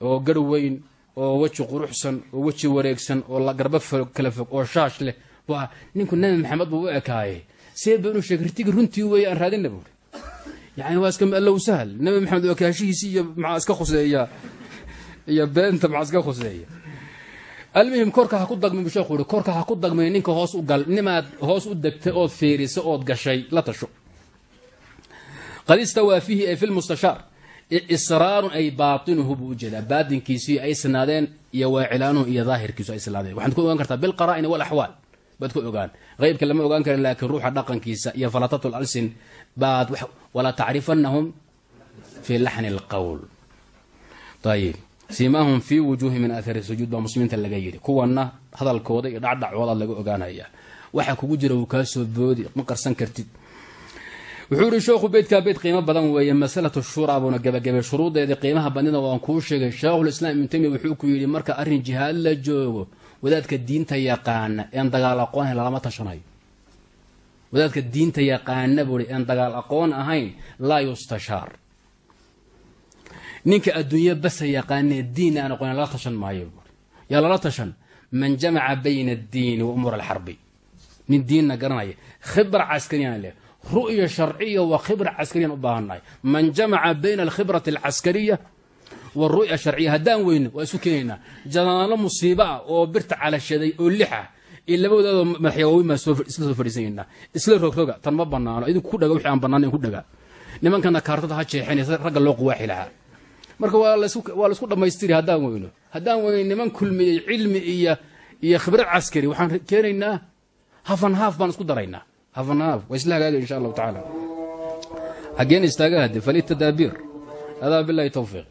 oo garh weyn oo weji quruxsan oo weji wareegsan oo garba kala fog oo shaash leh ninku nabi maxamed buu u ekaaye. See been u sheeg ritigi runtii weeye aan raadina buuri yani waa iska allow sahal. Nabi maxamed ekaashihiisi iyo maxaa iska khuseeya iyo beenta maxaa iska khuseeya almuhim korka ha ku dagmin bu sheekhu korka ha ku dagmin ninka hoos u gal nimaad hoos u degtay ood fiirisay ood gashay la tasho. Qad istawaa fiihi ay fi lmustashaar israarun ay baatinuhu buu u jeedaa baatinkiisii ay sinaadeen iyo waacilaanuhu iyo daahirkiisu ay sinaadeen waxaad ku ogaan kartaa bilqaraa'ini walaxwaal baad ku ogaan. Qeybka lama ogaan karin laakiin ruuxa dhaqankiisa iyo falatatu lalsin baad walaa tacrifanahum fii laxni اlqowl ayib siimaahum fii wujuuhi min aahari sujuud baa muslimiinta laga yidhi. Kuwana hadalkooda iyo dhacdhacooda laga ogaanaya. Waxa kugu jira wuu kaa soo boodi ma qarsan kartid. Wuxuu ihi sheekhu beydkaa beyd qiimo badan weeye. Masalatu shuraa buuna gebagabay shuruuddeedii qiimaha badnida waan kuu sheegay. Sheekhulislaam ibnu taymiya wuxuu ku yidhi marka arrin jihaad la joogo wadaadka diinta yaqaana een dagaal aqoon ahayn lalama tashanayo. Wadaadka diinta yaqaana buui een dagaal aqoon ahayn laa yustashaar ninka adduunye basa yaqaanee diin aan aqoon lala tashan maayo buui yaa lala tashan? Man jamaca bayna addiini wa umuur alxarbi nin diinna garanaya. Khibra caskariyaan leh. Ru'ya sharciya wa khibra caskariyan u baahannahay man jamaca bayna alkhibrati alcaskariya waru'ya sharciya haddaan weyno waa isu keenaynaa janaano musiibo ah oo birta calashaday oo lix ah iyo labadooda madaxyawaaweyn baan isla soo fadhiisanaynaa isla rogroga tan ma banaano idinku ku dhaga wixii aan banaanayn ku dhaga. Nimankana kaartada ha jeexinaysa ragga loo quwaaxi lahaa. Marka waa la isku dhammaystiri haddaan weyno haddaan weyno niman kulmiyey cilmi iyo iyo khibrad caskari waxaan keenaynaa hafan haaf baan isku daraynaa. Hafan haaf waa isla hagaagay insha allahu tacaala. Xaggeen istaaga hade falitadaabiir adaa bilahi towfiiq